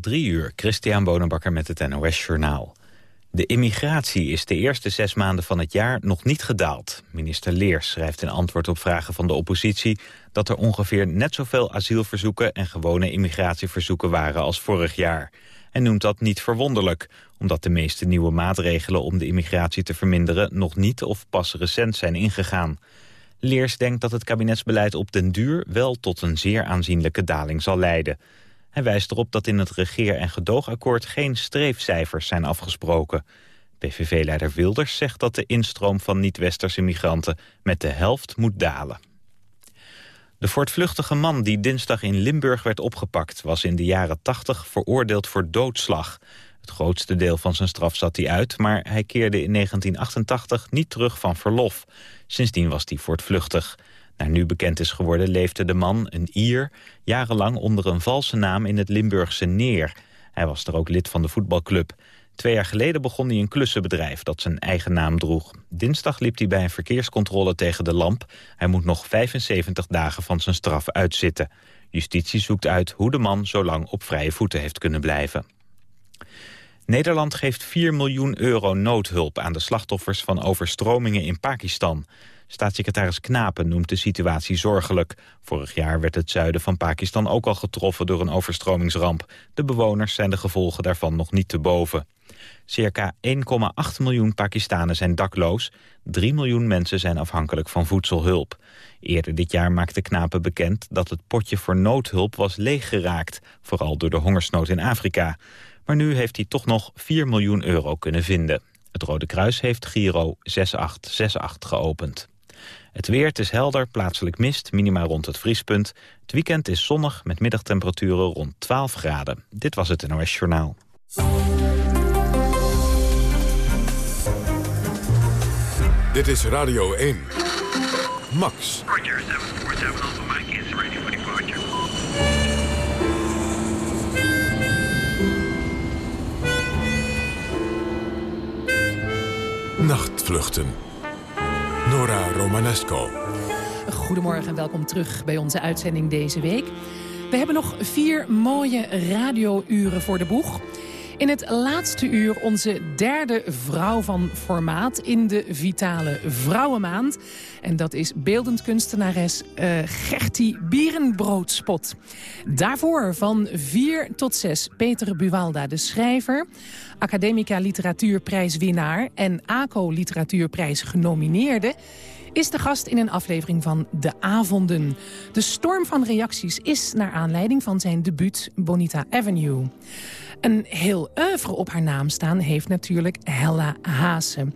Drie uur, Christian Bonenbakker met het NOS Journaal. De immigratie is de eerste zes maanden van het jaar nog niet gedaald. Minister Leers schrijft in antwoord op vragen van de oppositie... dat er ongeveer net zoveel asielverzoeken en gewone immigratieverzoeken waren als vorig jaar. En noemt dat niet verwonderlijk, omdat de meeste nieuwe maatregelen... om de immigratie te verminderen nog niet of pas recent zijn ingegaan. Leers denkt dat het kabinetsbeleid op den duur wel tot een zeer aanzienlijke daling zal leiden... Hij wijst erop dat in het regeer- en gedoogakkoord geen streefcijfers zijn afgesproken. PVV-leider Wilders zegt dat de instroom van niet-westerse migranten met de helft moet dalen. De voortvluchtige man die dinsdag in Limburg werd opgepakt... was in de jaren 80 veroordeeld voor doodslag. Het grootste deel van zijn straf zat hij uit... maar hij keerde in 1988 niet terug van verlof. Sindsdien was hij voortvluchtig. Naar nu bekend is geworden leefde de man, een Ier... jarenlang onder een valse naam in het Limburgse Neer. Hij was er ook lid van de voetbalclub. Twee jaar geleden begon hij een klussenbedrijf dat zijn eigen naam droeg. Dinsdag liep hij bij een verkeerscontrole tegen de lamp. Hij moet nog 75 dagen van zijn straf uitzitten. Justitie zoekt uit hoe de man zo lang op vrije voeten heeft kunnen blijven. Nederland geeft 4 miljoen euro noodhulp aan de slachtoffers van overstromingen in Pakistan. Staatssecretaris Knapen noemt de situatie zorgelijk. Vorig jaar werd het zuiden van Pakistan ook al getroffen door een overstromingsramp. De bewoners zijn de gevolgen daarvan nog niet te boven. Circa 1,8 miljoen Pakistanen zijn dakloos. 3 miljoen mensen zijn afhankelijk van voedselhulp. Eerder dit jaar maakte Knapen bekend dat het potje voor noodhulp was leeggeraakt. Vooral door de hongersnood in Afrika. Maar nu heeft hij toch nog 4 miljoen euro kunnen vinden. Het Rode Kruis heeft Giro 6868 geopend. Het weer, is helder, plaatselijk mist, minima rond het vriespunt. Het weekend is zonnig met middagtemperaturen rond 12 graden. Dit was het NOS Journaal. Dit is Radio 1. Max. Roger, 747 Alpha Mike is ready for. Nachtvluchten. Nora Romanesco. Goedemorgen en welkom terug bij onze uitzending deze week. We hebben nog vier mooie radiouren voor de boeg. In het laatste uur onze derde vrouw van formaat in de Vitale Vrouwenmaand. En dat is beeldend kunstenares uh, Gertie Bierenbroodspot. Daarvoor van 4 tot 6 Peter Buwalda, de schrijver... Academica Literatuurprijswinnaar en ACO Literatuurprijs genomineerde is de gast in een aflevering van De Avonden. De storm van reacties is naar aanleiding van zijn debuut Bonita Avenue. Een heel oeuvre op haar naam staan heeft natuurlijk Hella Haase.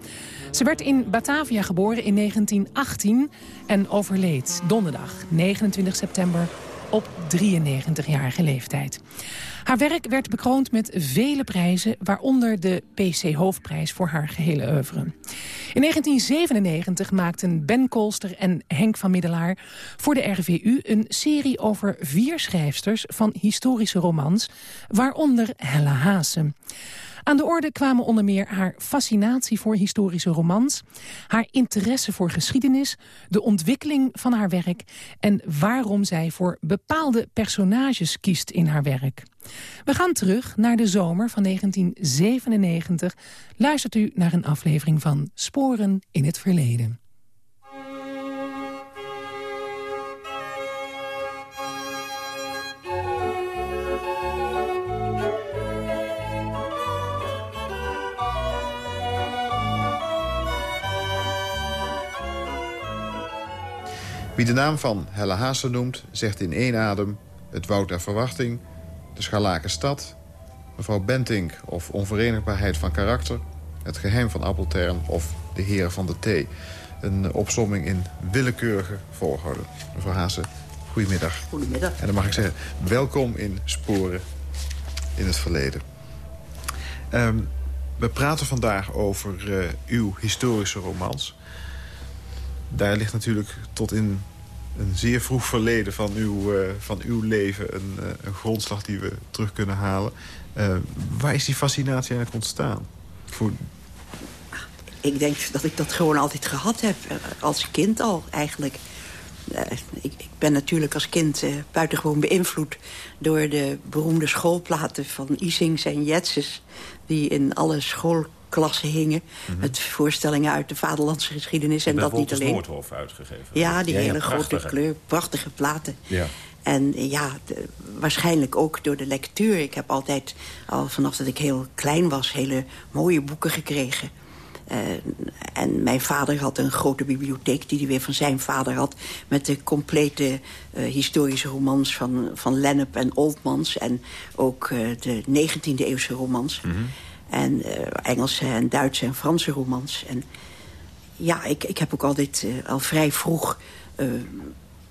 Ze werd in Batavia geboren in 1918 en overleed donderdag 29 september op 93-jarige leeftijd. Haar werk werd bekroond met vele prijzen, waaronder de PC Hoofdprijs voor haar gehele oeuvre. In 1997 maakten Ben Kolster en Henk van Middelaar voor de RVU een serie over vier schrijfsters van historische romans, waaronder Hella Haase. Aan de orde kwamen onder meer haar fascinatie voor historische romans... haar interesse voor geschiedenis, de ontwikkeling van haar werk... en waarom zij voor bepaalde personages kiest in haar werk. We gaan terug naar de zomer van 1997. Luistert u naar een aflevering van Sporen in het Verleden. Wie de naam van Helle Haase noemt, zegt in één adem... het woud der verwachting, de scharlaken stad... mevrouw Bentink of onverenigbaarheid van karakter... het geheim van Appeltern of de heren van de thee. Een opsomming in willekeurige volgorde. Mevrouw Haase, goedemiddag. Goedemiddag. En dan mag ik zeggen, welkom in Sporen in het verleden. Ehm, we praten vandaag over uh, uw historische romans daar ligt natuurlijk tot in een zeer vroeg verleden van uw, uh, van uw leven... Een, uh, een, grondslag die we terug kunnen halen. Uh, waar is die fascinatie eigenlijk ontstaan? Voor... Ik denk dat ik dat gewoon altijd gehad heb. Als kind al, eigenlijk. ik, ik, ben natuurlijk als kind buitengewoon beïnvloed... door de beroemde schoolplaten van Isings en Jetses... die in alle schoolklassen hingen... Mhm. met voorstellingen uit de vaderlandse geschiedenis. En dat niet alleen. Noordhof uitgegeven. Ja, die hele grote kleur, prachtige platen. Ja. En ja, waarschijnlijk ook door de lectuur. Ik heb altijd, al vanaf dat ik heel klein was... hele mooie boeken gekregen. Uh, en mijn vader had een grote bibliotheek die hij weer van zijn vader had... met de complete uh, historische romans van, van Lennep en Oldmans... en ook uh, de 19e eeuwse romans. Mm -hmm. En Engelse en Duitse en Franse romans. En ja, ik, ik heb ook altijd al vrij vroeg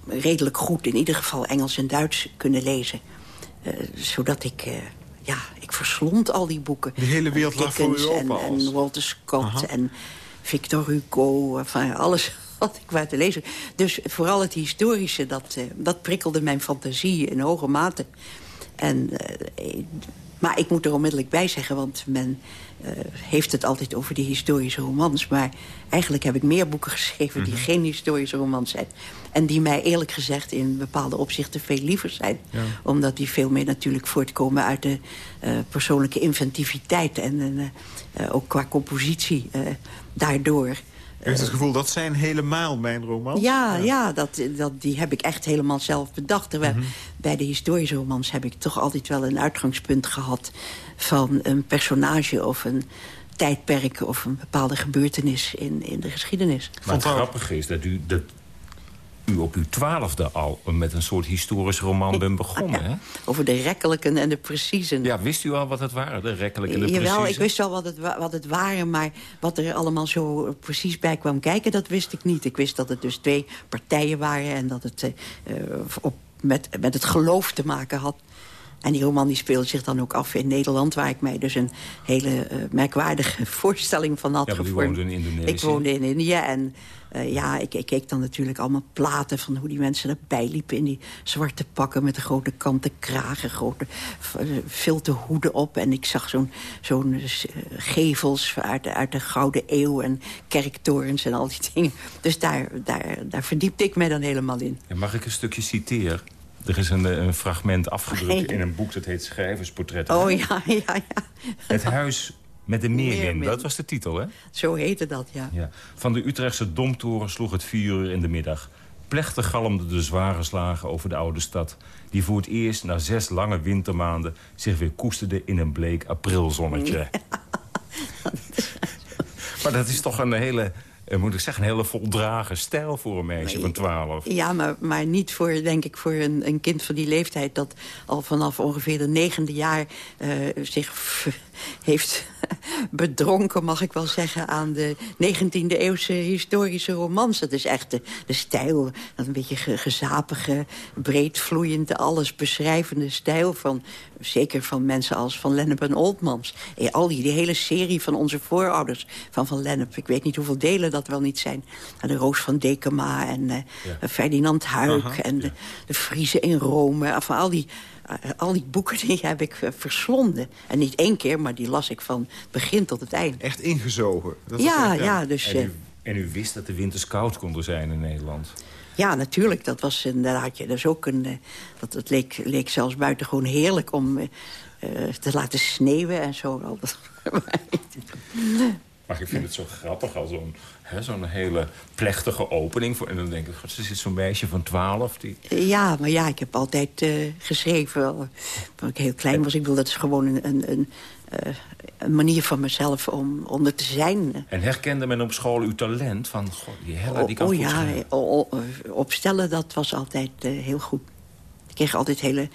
redelijk goed... in ieder geval Engels en Duits kunnen lezen. Uh, zodat ik... Uh, ja, ik verslond al die boeken. De hele wereld lag voor u open en, en Walter Scott Aha. en Victor Hugo. Enfin, alles wat ik wou te lezen. Dus vooral het historische, dat, uh, dat prikkelde mijn fantasie in hoge mate. En, maar ik moet er onmiddellijk bij zeggen, want men uh, heeft het altijd over die historische romans. Maar eigenlijk heb ik meer boeken geschreven die mm -hmm. geen historische romans zijn. En die mij eerlijk gezegd in bepaalde opzichten veel liever zijn. Ja. Omdat die veel meer natuurlijk voortkomen uit de uh, persoonlijke inventiviteit. En uh, ook qua compositie daardoor. Heeft het gevoel, dat zijn helemaal mijn romans? Ja, ja. ja dat, dat, die heb ik echt helemaal zelf bedacht. Terwijl mm -hmm. bij de historische romans heb ik toch altijd wel een uitgangspunt gehad... van een personage of een tijdperk of een bepaalde gebeurtenis in, in de geschiedenis. Maar het grappige is dat u, dat u op uw twaalfde al met een soort historisch roman bent begonnen. Ja, hè? Over de rekkelijken en de preciezen. Ja, wist u al wat het waren, de rekkelijken en de Jawel, preciezen? ik wist wel wat het, wat het waren, maar wat er allemaal zo precies bij kwam kijken... dat wist ik niet. Ik wist dat het dus twee partijen waren en dat het uh, op, met, met het geloof te maken had. En die roman die speelde zich dan ook af in Nederland... waar ik mij dus een hele uh, merkwaardige voorstelling van had ja, gevormd. woonde in Indonesië. Ik woonde in India en uh, ja, ik, ik, keek dan natuurlijk allemaal platen... van hoe die mensen erbij liepen in die zwarte pakken... met de grote kanten kragen, grote filte hoeden op. En ik zag zo'n zo'n uh, gevels uit, uit de Gouden Eeuw... en kerktorens en al die dingen. Dus daar, daar, daar verdiepte ik mij dan helemaal in. Ja, mag ik een stukje citeren? Er is een, een fragment afgedrukt in een boek dat heet Schrijversportretten. Oh ja, ja, ja. Het huis met de meermin, dat was de titel, hè? Zo heette dat, ja. ja. Van de Utrechtse Domtoren sloeg het vier uur in de middag. Plechtig galmden de zware slagen over de oude stad... die voor het eerst na zes lange wintermaanden... zich weer koesterde in een bleek aprilzonnetje. Ja. maar dat is toch een hele uh, moet ik zeggen, een hele voldragen stijl voor een meisje van 12. Ja, maar, maar niet voor, denk ik, voor een, een kind van die leeftijd... dat al vanaf ongeveer de negende jaar uh, zich heeft bedronken, mag ik wel zeggen... aan de 19e eeuwse historische romans. Dat is echt de, de stijl, dat een beetje gezapige, breedvloeiende... alles beschrijvende stijl van, zeker van mensen als Van Lennep en Oldmans. En al die, die hele serie van onze voorouders van Van Lennep. Ik weet niet hoeveel delen dat wel niet zijn. De Roos van Dekema en uh, ja. Ferdinand Aha, en ja. de, de Friese in Rome. Al die al die boeken die heb ik uh, verslonden. En niet één keer, maar die las ik van begin tot het eind. Echt ingezogen? Dat ja, ja, ja. Dus, en, u, en u wist dat de winters koud konden zijn in Nederland? Ja, natuurlijk. Dat was inderdaad, dat is ook een, dat, het leek, leek zelfs buitengewoon heerlijk om uh, te laten sneeuwen en zo. Maar ik vind het zo grappig als zo'n zo'n hele plechtige opening. Voor, en dan denk ik, god, er zit zo'n meisje van 12. Die... Ja, maar ja, ik heb altijd uh, geschreven. Toen ik heel klein was. Ik bedoel, dat is gewoon een, een, een, een manier van mezelf om, om er te zijn. En herkende men op school uw talent? Van, god, die Hella, die kan oh, goed ja, oh, opstellen, dat was altijd uh, heel goed. Ik kreeg altijd hele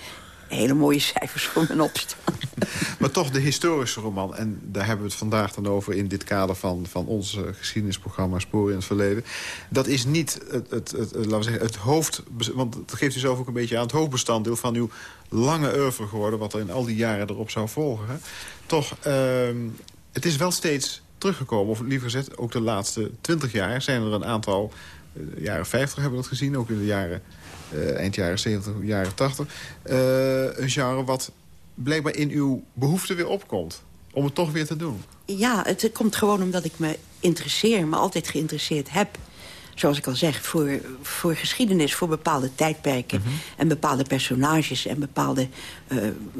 hele mooie cijfers voor mijn opstaan. maar toch de historische roman. En daar hebben we het vandaag dan over in dit kader van, van ons geschiedenisprogramma Sporen in het Verleden. Dat is niet het, het, het, laten we zeggen, het hoofd... Want dat geeft u zelf ook een beetje aan het hoofdbestanddeel van uw lange oeuvre geworden. Wat er in al die jaren erop zou volgen. Toch, uh, het is wel steeds teruggekomen. Of liever gezegd, ook de laatste twintig jaar zijn er een aantal... Uh, jaren 50 hebben we dat gezien, ook in de jaren eind jaren 70, jaren 80. Uh, een genre wat blijkbaar in uw behoefte weer opkomt. Om het toch weer te doen. Ja, het komt gewoon omdat ik me interesseer, me altijd geïnteresseerd heb. zoals ik al zeg, voor, voor geschiedenis, voor bepaalde tijdperken... Mhm. en bepaalde personages en bepaalde eh,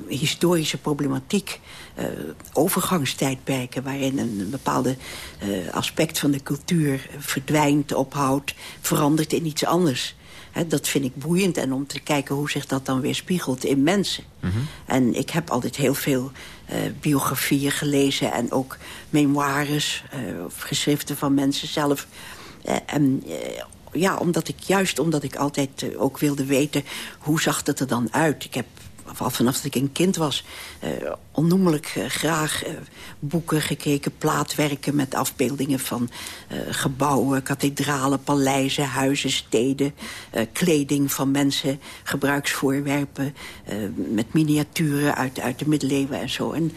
historische problematiek. eh, overgangstijdperken waarin een bepaalde eh, aspect van de cultuur verdwijnt, ophoudt... verandert in iets anders. Dat vind ik boeiend en om te kijken hoe zich dat dan weer spiegelt in mensen. En ik heb altijd heel veel eh, biografieën gelezen en ook memoires eh, of geschriften van mensen zelf. Eh, en ja, omdat ik juist omdat ik altijd ook wilde weten hoe zag het er dan uit. Ik heb al vanaf dat ik een kind was, eh, onnoemelijk eh, graag eh, boeken gekeken, plaatwerken met afbeeldingen van gebouwen, kathedralen, paleizen, huizen, steden, kleding van mensen, gebruiksvoorwerpen, met miniaturen uit, uit de middeleeuwen en zo. En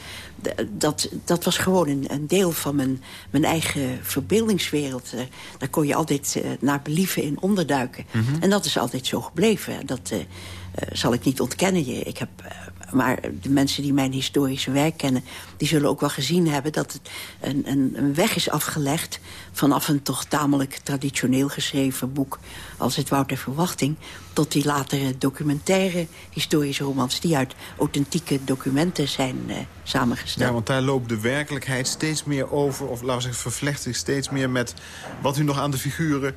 dat, dat was gewoon een, een deel van mijn, mijn eigen verbeeldingswereld. Daar kon je altijd naar believen in onderduiken. En dat is altijd zo gebleven. Dat zal ik niet ontkennen. Je. Ik heb, eh, maar de mensen die mijn historische werk kennen... die zullen ook wel gezien hebben dat het een, een, een weg is afgelegd... vanaf een toch tamelijk traditioneel geschreven boek... als het Wouter Verwachting... tot die latere documentaire historische romans... die uit authentieke documenten zijn eh, samengesteld. Ja, want daar loopt de werkelijkheid steeds meer over... of laten we zeggen, vervlecht zich steeds meer met wat u nog aan de figuren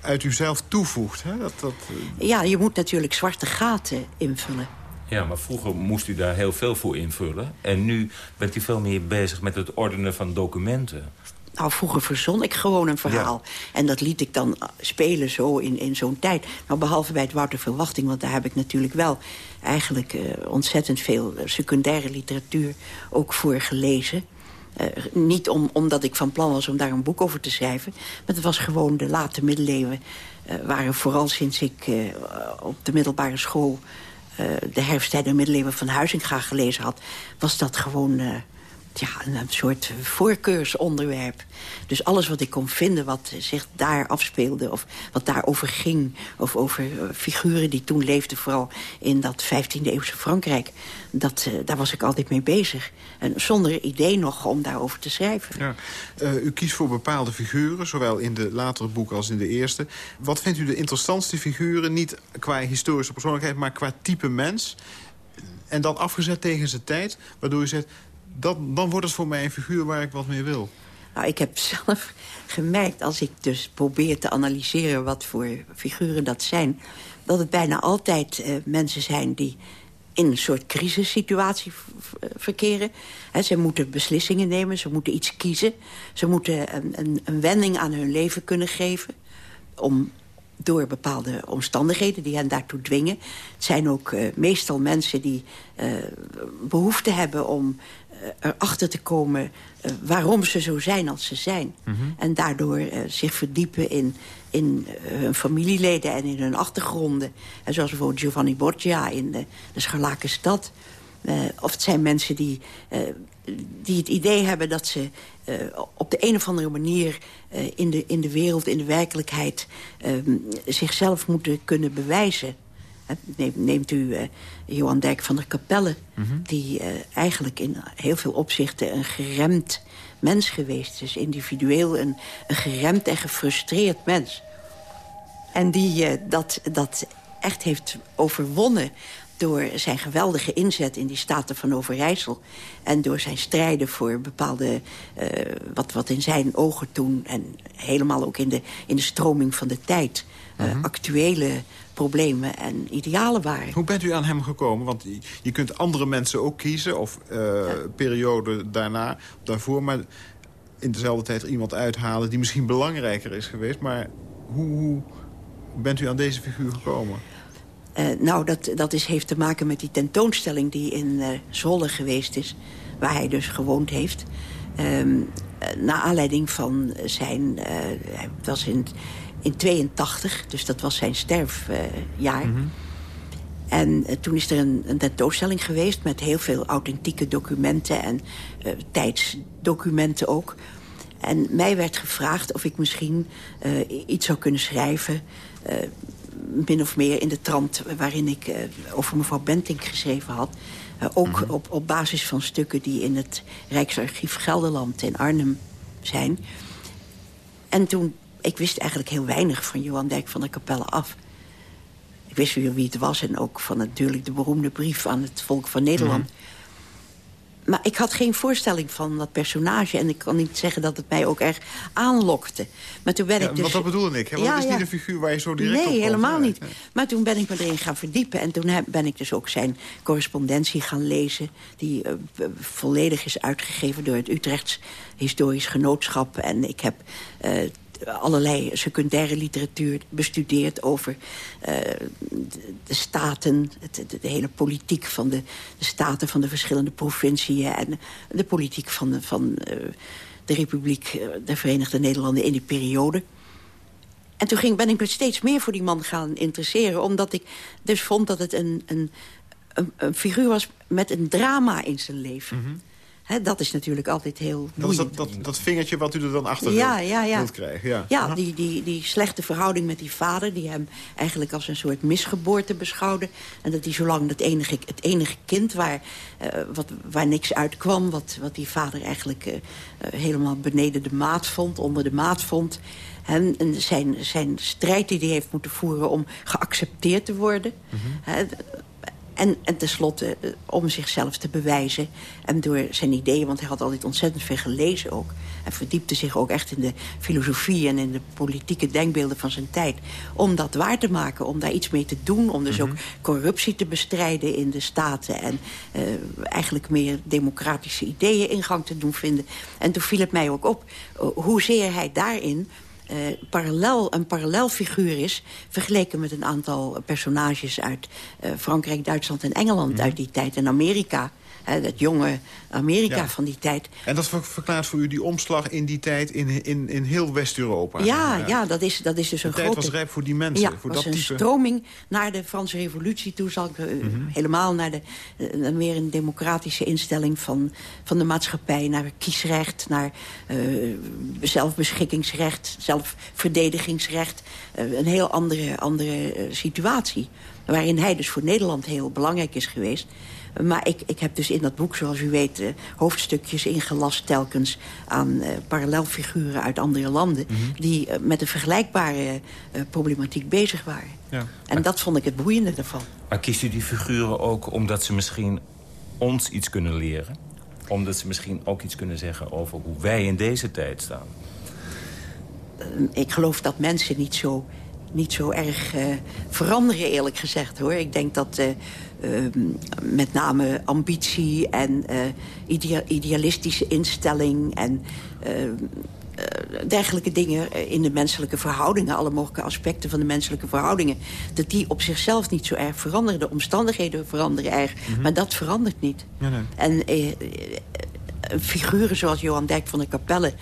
uit uzelf toevoegt. Hè? Dat, dat, eh, Ja, je moet natuurlijk zwarte gaten invullen. Ja, maar vroeger moest u daar heel veel voor invullen. En nu bent u veel meer bezig met het ordenen van documenten. Nou, vroeger verzon ik gewoon een verhaal. En dat liet ik dan spelen zo in, in zo'n tijd. Nou, behalve bij het Wouter Verwachting, want daar heb ik natuurlijk wel... eigenlijk eh, ontzettend veel secundaire literatuur ook voor gelezen. Eh, niet om, omdat ik van plan was om daar een boek over te schrijven... maar het was gewoon de late middeleeuwen... eh, waren vooral sinds ik eh, op de middelbare school... de herfsttijd en middeleeuwen van Huizinga gelezen had... was dat gewoon... ja, een, een soort voorkeursonderwerp. Dus alles wat ik kon vinden wat zich daar afspeelde... of wat daarover ging, of over eh, figuren die toen leefden... vooral in dat 15e-eeuwse Frankrijk, dat, eh, daar was ik altijd mee bezig. En zonder idee nog om daarover te schrijven. ja. Eh, u kiest voor bepaalde figuren, zowel in de latere boeken als in de eerste. Wat vindt u de interessantste figuren, niet qua historische persoonlijkheid... maar qua type mens? En dan afgezet tegen zijn tijd, waardoor u zegt... Dat, dan wordt het voor mij een figuur waar ik wat mee wil. Nou, ik heb zelf gemerkt, als ik dus probeer te analyseren... wat voor figuren dat zijn... dat het bijna altijd eh, mensen zijn die in een soort crisissituatie verkeren. Hè, ze moeten beslissingen nemen, ze moeten iets kiezen. Ze moeten een, een, een wending aan hun leven kunnen geven... om door bepaalde omstandigheden die hen daartoe dwingen. Het zijn ook eh, meestal mensen die eh, behoefte hebben om erachter te komen... eh, waarom ze zo zijn als ze zijn. En daardoor eh, zich verdiepen in, in eh, hun familieleden en in hun achtergronden. En zoals bijvoorbeeld Giovanni Borgia in de, de Scharlaken Stad... Eh, of het zijn mensen die, eh, die het idee hebben dat ze eh, op de een of andere manier... eh, in, de, in de wereld, in de werkelijkheid, ehm, zichzelf moeten kunnen bewijzen. Neemt u eh, Johan Dijk van der Capelle... die eh, eigenlijk in heel veel opzichten een geremd mens geweest is. Individueel een, een geremd en gefrustreerd mens. En die eh, dat, dat echt heeft overwonnen door zijn geweldige inzet in die Staten van Overijssel... en door zijn strijden voor bepaalde, wat, wat in zijn ogen toen... en helemaal ook in de, in de stroming van de tijd... eh, actuele problemen en idealen waren. Hoe bent u aan hem gekomen? Want je- kunt andere mensen ook kiezen, of eh periode daarna, daarvoor... maar in dezelfde tijd iemand uithalen die misschien belangrijker is geweest. Maar hoe, hoe bent u aan deze figuur gekomen? Eh, nou, dat, dat is, heeft te maken met die tentoonstelling die in eh Zwolle geweest is. Waar hij dus gewoond heeft. Ehm eh, naar aanleiding van zijn... hij was in, in 82, dus dat was zijn sterfjaar. En eh, toen is er een, een tentoonstelling geweest... met heel veel authentieke documenten en eh, tijdsdocumenten ook. En mij werd gevraagd of ik misschien eh, iets zou kunnen schrijven... min of meer in de trant waarin ik over mevrouw Bentink geschreven had. Ook op, op basis van stukken die in het Rijksarchief Gelderland in Arnhem zijn. En toen ik wist eigenlijk heel weinig van Johan Dijk van der Capelle af. Ik wist weer wie het was en ook van natuurlijk de beroemde brief aan het volk van Nederland. Mhm. Maar ik had geen voorstelling van dat personage. En ik kan niet zeggen dat het mij ook erg aanlokte. Maar toen ben Ja, ik dus... want dat bedoelde ik. Hè? Want Ja, het is ja. niet een figuur waar je zo direct op Nee, helemaal Nee, niet. nee. Maar toen ben ik me erin gaan verdiepen. En toen ben ik dus ook zijn correspondentie gaan lezen... die eh, volledig is uitgegeven door het Utrechts Historisch Genootschap. En ik heb eh, allerlei secundaire literatuur bestudeerd... over eh, de, staten, het, de, hele politiek van de, de staten... van de verschillende provinciën en de politiek van de, van, eh, de Republiek eh, der Verenigde Nederlanden in die periode... En toen ging, ben ik me steeds meer voor die man gaan interesseren. Omdat ik dus vond dat het een, een, een, een figuur was met een drama in zijn leven. Dat is natuurlijk altijd heel Mhm. Dat dat, dat, dat vingertje wat u er dan achter Ja, wilt, ja, ja. wilt krijgen. Ja, Ja, die, die, die slechte verhouding met die vader... die hem eigenlijk als een soort misgeboorte beschouwde. En dat hij zolang het enige, het enige kind waar, eh, wat, waar niks uitkwam... wat, wat die vader eigenlijk eh, eh, helemaal beneden de maat vond, onder de maat vond... En, zijn, zijn strijd die hij heeft moeten voeren om geaccepteerd te worden... hè, en, en tenslotte eh, om zichzelf te bewijzen. En door zijn ideeën, want hij had altijd ontzettend veel gelezen ook. En verdiepte zich ook echt in de filosofie en in de politieke denkbeelden van zijn tijd. Om dat waar te maken, om daar iets mee te doen. Om dus ook corruptie te bestrijden in de staten. En eh, eigenlijk meer democratische ideeën in gang te doen vinden. En toen viel het mij ook op eh, hoezeer hij daarin eh, parallel, een parallelfiguur is... vergeleken met een aantal personages uit eh, Frankrijk, Duitsland en Engeland uit die tijd. En Amerika, dat jonge Amerika Ja. van die tijd. En dat ver- verklaart voor u die omslag in die tijd in, in, in heel West-Europa. Ja, ja. dat, is, dat is dus een De tijd grote... was rijp voor die mensen, Ja, voor was dat een type. stroming naar de Franse revolutie toe. Zal ik, eh, Helemaal naar de, eh, meer een democratische instelling van, van de maatschappij. Naar kiesrecht, naar eh, zelfbeschikkingsrecht, zelfverdedigingsrecht. Een heel andere, andere situatie. Waarin hij dus voor Nederland heel belangrijk is geweest. Maar ik, ik heb dus in dat boek, zoals u weet, eh, hoofdstukjes ingelast telkens aan eh, parallelfiguren uit andere landen. Die eh, met een vergelijkbare problematiek bezig waren. Ja. En dat vond ik het boeiende ervan. Maar kiest u die figuren ook omdat ze misschien ons iets kunnen leren? Omdat ze misschien ook iets kunnen zeggen over hoe wij in deze tijd staan? ik geloof dat mensen niet zo, niet zo erg veranderen, eerlijk gezegd. hoor. Ik denk dat met name ambitie en eh, idea- idealistische instelling... en ehm, eh, dergelijke dingen eh, in de menselijke verhoudingen... alle mogelijke aspecten van de menselijke verhoudingen... dat die op zichzelf niet zo erg veranderen. De omstandigheden veranderen erg, maar dat verandert niet. Nee, nee. En eh, figuren zoals Johan Dijk van der Capelle...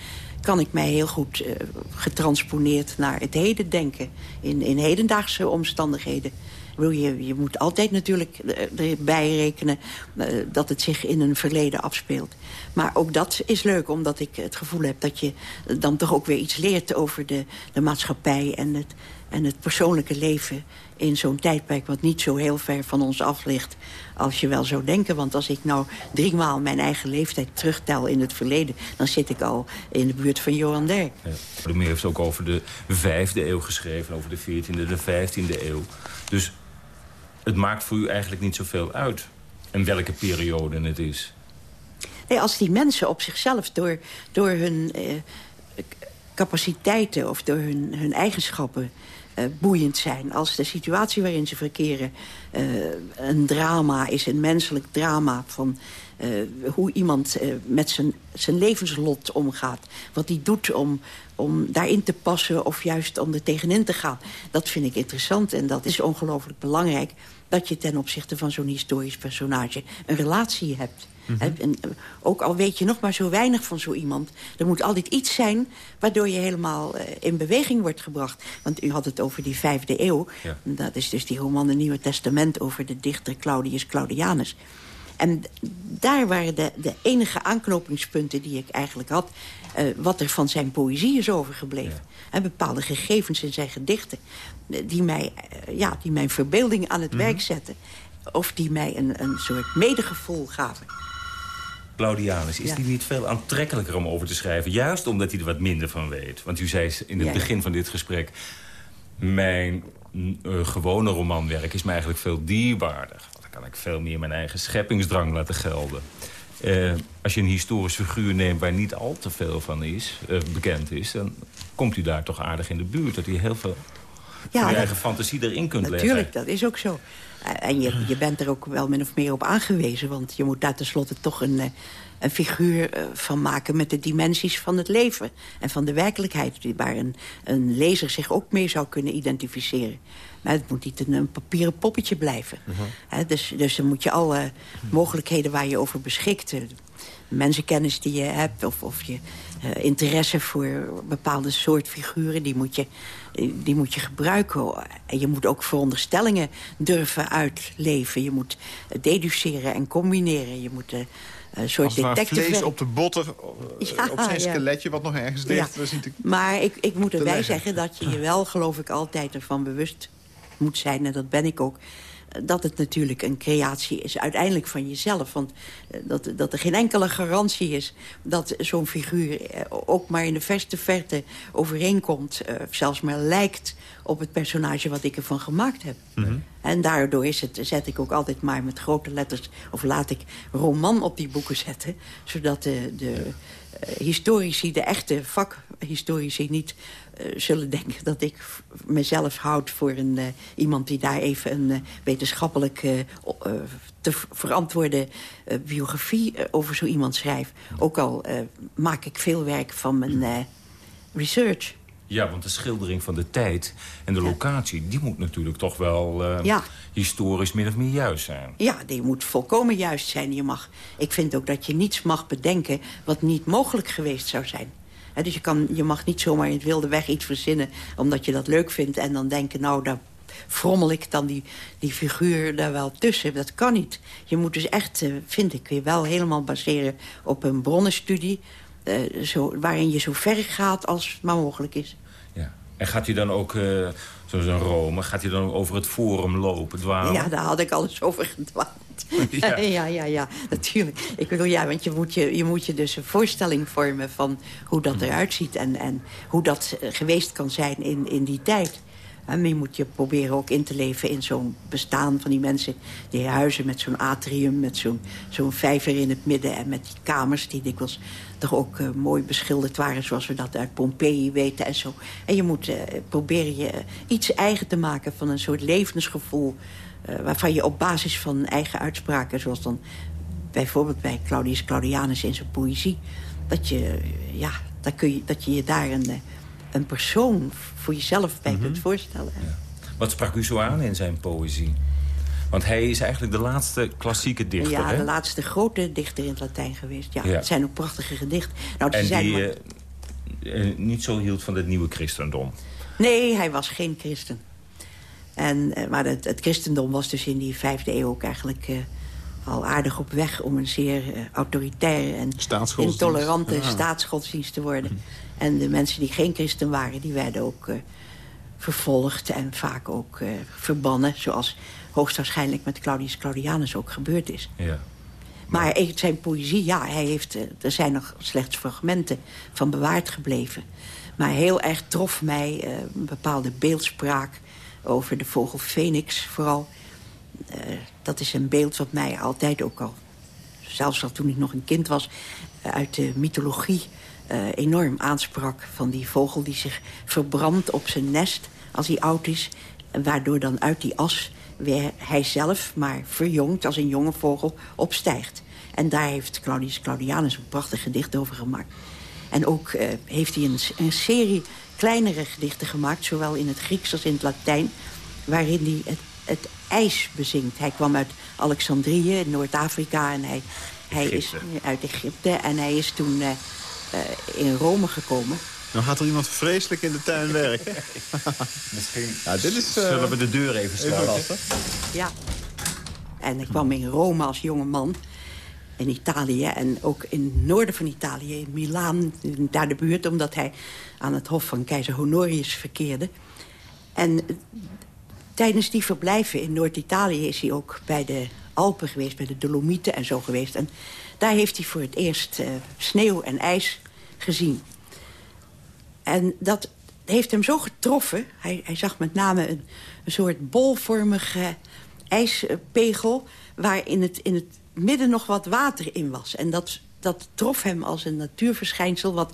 kan ik mij heel goed eh, getransponeerd naar het heden denken. In, in hedendaagse omstandigheden. Je, je moet altijd natuurlijk eh, erbij rekenen... eh, dat het zich in een verleden afspeelt. Maar ook dat is leuk, omdat ik het gevoel heb... dat je dan toch ook weer iets leert over de, de maatschappij... en het, en het persoonlijke leven in zo'n tijdperk... wat niet zo heel ver van ons af ligt als je wel zou denken. Want als ik nou driemaal mijn eigen leeftijd terugtel in het verleden... dan zit ik al in de buurt van Johan Derk. Ja. De heeft ook over de vijfde eeuw geschreven, over de veertiende, de vijftiende eeuw. Dus het maakt voor u eigenlijk niet zoveel uit in welke periode het is. Nee, als die mensen op zichzelf door, door hun eh, capaciteiten of door hun, hun eigenschappen eh, boeiend zijn. Als de situatie waarin ze verkeren eh, een drama is, een menselijk drama van eh, hoe iemand eh, met zijn, zijn levenslot omgaat. Wat hij doet om, om daarin te passen of juist om er tegenin te gaan. Dat vind ik interessant en dat is ongelooflijk belangrijk... dat je ten opzichte van zo'n historisch personage een relatie hebt. Hè, en, eh, ook al weet je nog maar zo weinig van zo iemand... er moet altijd iets zijn waardoor je helemaal eh, in beweging wordt gebracht. Want u had het over die vijfde eeuw. Ja. Dat is dus die roman Het Nieuwe Testament... over de dichter Claudius Claudianus. En daar waren de, de enige aanknopingspunten die ik eigenlijk had... eh, wat er van zijn poëzie is overgebleven. En bepaalde gegevens in zijn gedichten... die, mij, eh, ja, die mijn verbeelding aan het werk zetten. Of die mij een, een soort medegevoel gaven. Claudianus, is Ja. die niet veel aantrekkelijker om over te schrijven? Juist omdat hij er wat minder van weet. Want u zei in het Ja, begin van dit gesprek... mijn mm, eh, gewone romanwerk is me eigenlijk veel dierbaarder. Want dan kan ik veel meer mijn eigen scheppingsdrang laten gelden. Eh, als je een historisch figuur neemt waar niet al te veel van is, bekend is... dan komt u daar toch aardig in de buurt. Dat hij heel veel Ja, je eigen fantasie erin kunt Natuurlijk, leggen. dat is ook zo. Eh, En je, je bent er ook wel min of meer op aangewezen. Want je moet daar tenslotte toch een, eh, een figuur eh, van maken... met de dimensies van het leven en van de werkelijkheid... waar een, een lezer zich ook mee zou kunnen identificeren. Maar het moet niet een, een papieren poppetje blijven. Hè, dus, dus dan moet je alle mogelijkheden waar je over beschikt... mensenkennis die je hebt of, of je eh, interesse voor bepaalde soort figuren... Die moet, je, eh, die moet je gebruiken. En je moet ook veronderstellingen durven uitleven. Je moet eh, deduceren en combineren. Je moet eh, een soort detective... vlees op de botten, eh, Ja, op zijn skeletje... wat nog ergens ligt. Ja. Te- Maar ik, ik moet erbij zeggen dat je je wel, geloof ik, altijd ervan bewust moet zijn. En dat ben ik ook. Dat het natuurlijk een creatie is uiteindelijk van jezelf. Want eh, dat, dat er geen enkele garantie is dat zo'n figuur eh, ook maar in de verste verte overeenkomt. Of zelfs maar lijkt op het personage wat ik ervan gemaakt heb. En daardoor is het, zet ik ook altijd maar met grote letters... of laat ik roman op die boeken zetten... zodat de, de historici, de echte vakhistorici... niet zullen denken dat ik mezelf houd voor een, eh, iemand... die daar even een eh, wetenschappelijk eh, eh, te verantwoorde eh, biografie eh, over zo iemand schrijft. Ook al eh, maak ik veel werk van mijn eh, research... Ja, want de schildering van de tijd en de locatie... die moet natuurlijk toch wel eh, Ja. historisch min of meer juist zijn. Ja, die moet volkomen juist zijn. Je mag, ik vind ook dat je niets mag bedenken wat niet mogelijk geweest zou zijn. Dus je, kan, je mag niet zomaar in het wilde weg iets verzinnen... omdat je dat leuk vindt en dan denken... nou, daar frommel ik dan die, die figuur daar wel tussen. Dat kan niet. Je moet dus echt, eh, vind ik, je wel helemaal baseren op een bronnenstudie... eh, zo, waarin je zo ver gaat als maar mogelijk is. Ja. En gaat u dan ook, eh, zoals een Rome... gaat u dan ook over het forum lopen, dwalen? Ja, daar had ik alles over gedwaald. Ja. Ja. ja, ja, natuurlijk. Ik bedoel, ja, want je moet je, je moet je dus een voorstelling vormen van hoe dat eruit ziet... en, en hoe dat eh, geweest kan zijn in, in die tijd. En je moet je proberen ook in te leven in zo'n bestaan van die mensen... die huizen met zo'n atrium, met zo'n zo'n vijver in het midden... en met die kamers die dikwijls toch ook eh, mooi beschilderd waren... zoals we dat uit Pompeii weten en zo. En je moet eh, proberen je iets eigen te maken van een soort levensgevoel... eh, waarvan je op basis van eigen uitspraken... zoals dan bijvoorbeeld bij Claudius Claudianus in zijn poëzie... dat je, ja, dat kun je, dat je je daar een, eh, een persoon voor jezelf bij kunt voorstellen. Wat sprak u zo aan in zijn poëzie? Want hij is eigenlijk de laatste klassieke dichter, ja, hè? de laatste grote dichter in het Latijn geweest. Ja, Ja. het zijn ook prachtige gedichten. Nou, En zijn die maar- eh, niet zo hield van het nieuwe christendom. Nee, hij was geen christen. En, eh, maar het, het christendom was dus in die vijfde eeuw ook eigenlijk... eh, al aardig op weg om een zeer eh, autoritaire en intolerante Ja. staatsgodsdienst te worden. En de mensen die geen christen waren, die werden ook vervolgd en vaak ook verbannen. Zoals hoogstwaarschijnlijk met Claudius Claudianus ook gebeurd is. Ja. Maar echt zijn poëzie, ja, hij heeft, er zijn nog slechts fragmenten van bewaard gebleven. Maar heel erg trof mij een bepaalde beeldspraak over de vogel Phoenix vooral. Eh, dat is een beeld wat mij altijd ook al, zelfs al toen ik nog een kind was... eh, uit de mythologie eh, enorm aansprak van die vogel die zich verbrandt op zijn nest als hij oud is. Waardoor dan uit die as weer hij zelf, maar verjongd als een jonge vogel, opstijgt. En daar heeft Claudius Claudianus een prachtig gedicht over gemaakt. En ook heeft hij een, een serie kleinere gedichten gemaakt... zowel in het Grieks als in het Latijn... waarin hij het, het ijs bezingt. Hij kwam uit Alexandrië in Noord-Afrika en hij, hij is uit Egypte... en hij is toen eh, eh, in Rome gekomen. Nou gaat er iemand vreselijk in de tuin werken. Misschien Ja, dit is, eh, zullen we de deur even sluiten. Ja. En ik kwam in Rome als jonge man. In Italië en ook in het noorden van Italië, in Milaan, daar de buurt... omdat hij aan het hof van keizer Honorius verkeerde. En eh, tijdens die verblijven in Noord-Italië is hij ook bij de Alpen geweest, bij de Dolomieten en zo geweest. En daar heeft hij voor het eerst uh, sneeuw en ijs gezien. En dat heeft hem zo getroffen. Hij, hij zag met name een, soort bolvormige ijspegel... waar in het, in het midden nog wat water in was. En dat, dat trof hem als een natuurverschijnsel... wat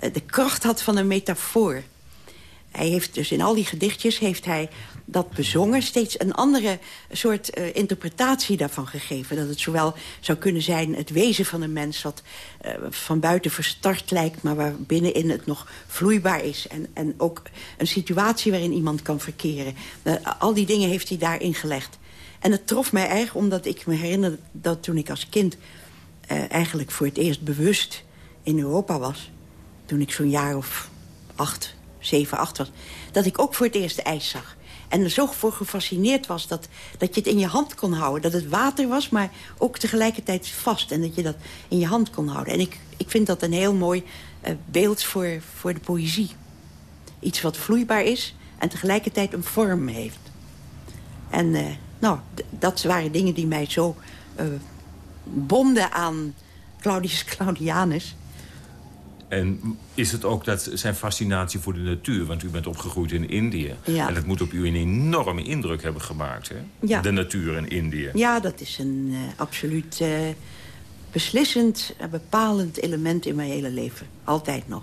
uh, de kracht had van een metafoor. Hij heeft dus in al die gedichtjes heeft hij dat bezongen... steeds een andere soort uh, interpretatie daarvan gegeven. Dat het zowel zou kunnen zijn het wezen van een mens... wat van buiten verstart lijkt, maar waar binnenin het nog vloeibaar is. En, en ook een situatie waarin iemand kan verkeren. Al die dingen heeft hij daarin gelegd. En het trof mij erg omdat ik me herinner dat toen ik als kind... eigenlijk voor het eerst bewust in Europa was... toen ik zo'n jaar of acht, zeven, acht was... dat ik ook voor het eerst ijs zag. En er zo voor gefascineerd was dat, dat je het in je hand kon houden. Dat het water was, maar ook tegelijkertijd vast. En dat je dat in je hand kon houden. En ik, ik vind dat een heel mooi uh, beeld voor, voor de poëzie. Iets wat vloeibaar is en tegelijkertijd een vorm heeft. En uh, nou, dat waren dingen die mij zo uh, bonden aan Claudius Claudianus... En is het ook dat zijn fascinatie voor de natuur... want u bent opgegroeid in Indië. Ja. En dat moet op u een enorme indruk hebben gemaakt, hè? Ja. De natuur in Indië. Ja, dat is een uh, absoluut uh, beslissend, uh, bepalend element in mijn hele leven. Altijd nog.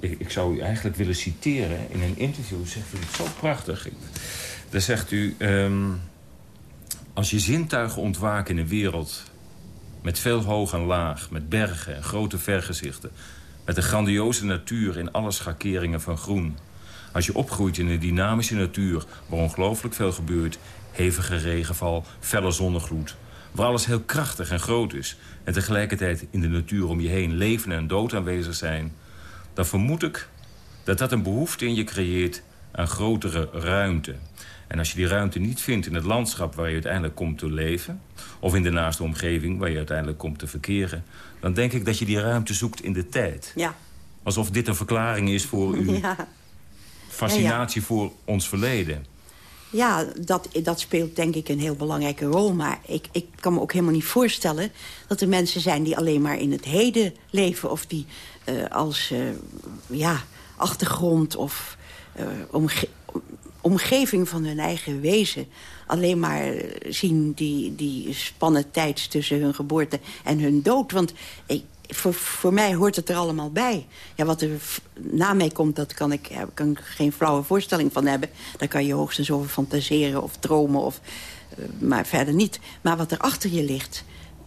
Ik, ik zou u eigenlijk willen citeren in een interview. U zegt, vind ik zo prachtig. Daar zegt u... Um, als je zintuigen ontwaken in een wereld... met veel hoog en laag, met bergen en grote vergezichten... Met een grandioze natuur in alle schakeringen van groen. Als je opgroeit in een dynamische natuur waar ongelooflijk veel gebeurt... hevige regenval, felle zonnegloed... waar alles heel krachtig en groot is... en tegelijkertijd in de natuur om je heen leven en dood aanwezig zijn... dan vermoed ik dat dat een behoefte in je creëert aan grotere ruimte. En als je die ruimte niet vindt in het landschap waar je uiteindelijk komt te leven... of in de naaste omgeving waar je uiteindelijk komt te verkeren... dan denk ik dat je die ruimte zoekt in de tijd. Ja. Alsof dit een verklaring is voor uw ja. fascinatie ja, ja. voor ons verleden. Ja, dat, dat speelt denk ik een heel belangrijke rol. Maar ik, ik kan me ook helemaal niet voorstellen... dat er mensen zijn die alleen maar in het heden leven... of die uh, als uh, ja, achtergrond of uh, omge omgeving van hun eigen wezen... alleen maar zien die, die spannen tijd tussen hun geboorte en hun dood. Want voor, voor mij hoort het er allemaal bij. Ja, wat er na mij komt, dat kan ik, kan ik geen flauwe voorstelling van hebben. Daar kan je hoogstens over fantaseren of dromen, of, uh, maar verder niet. Maar wat er achter je ligt...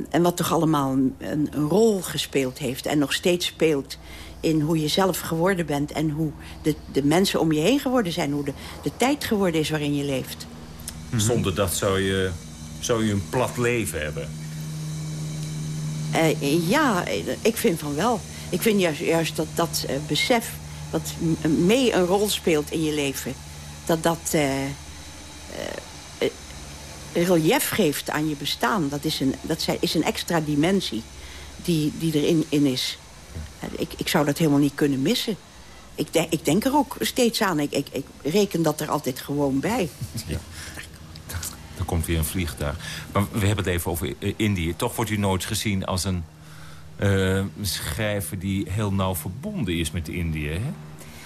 en wat toch allemaal een, een rol gespeeld heeft en nog steeds speelt in hoe je zelf geworden bent... en hoe de, de mensen om je heen geworden zijn. Hoe de, de tijd geworden is waarin je leeft. Zonder dat zou je, zou je een plat leven hebben. Uh, ja, ik vind van wel. Ik vind juist, juist dat dat uh, besef... wat mee een rol speelt in je leven... dat dat uh, relief geeft aan je bestaan. Dat is een, dat is een extra dimensie die, die erin in is. Ik, ik zou dat helemaal niet kunnen missen. Ik, de, ik denk er ook steeds aan. Ik, ik, ik, reken dat er altijd gewoon bij. Ja. Er komt weer een vliegtuig. Maar we hebben het even over Indië. Toch wordt u nooit gezien als een uh, schrijver... die heel nauw verbonden is met Indië, hè?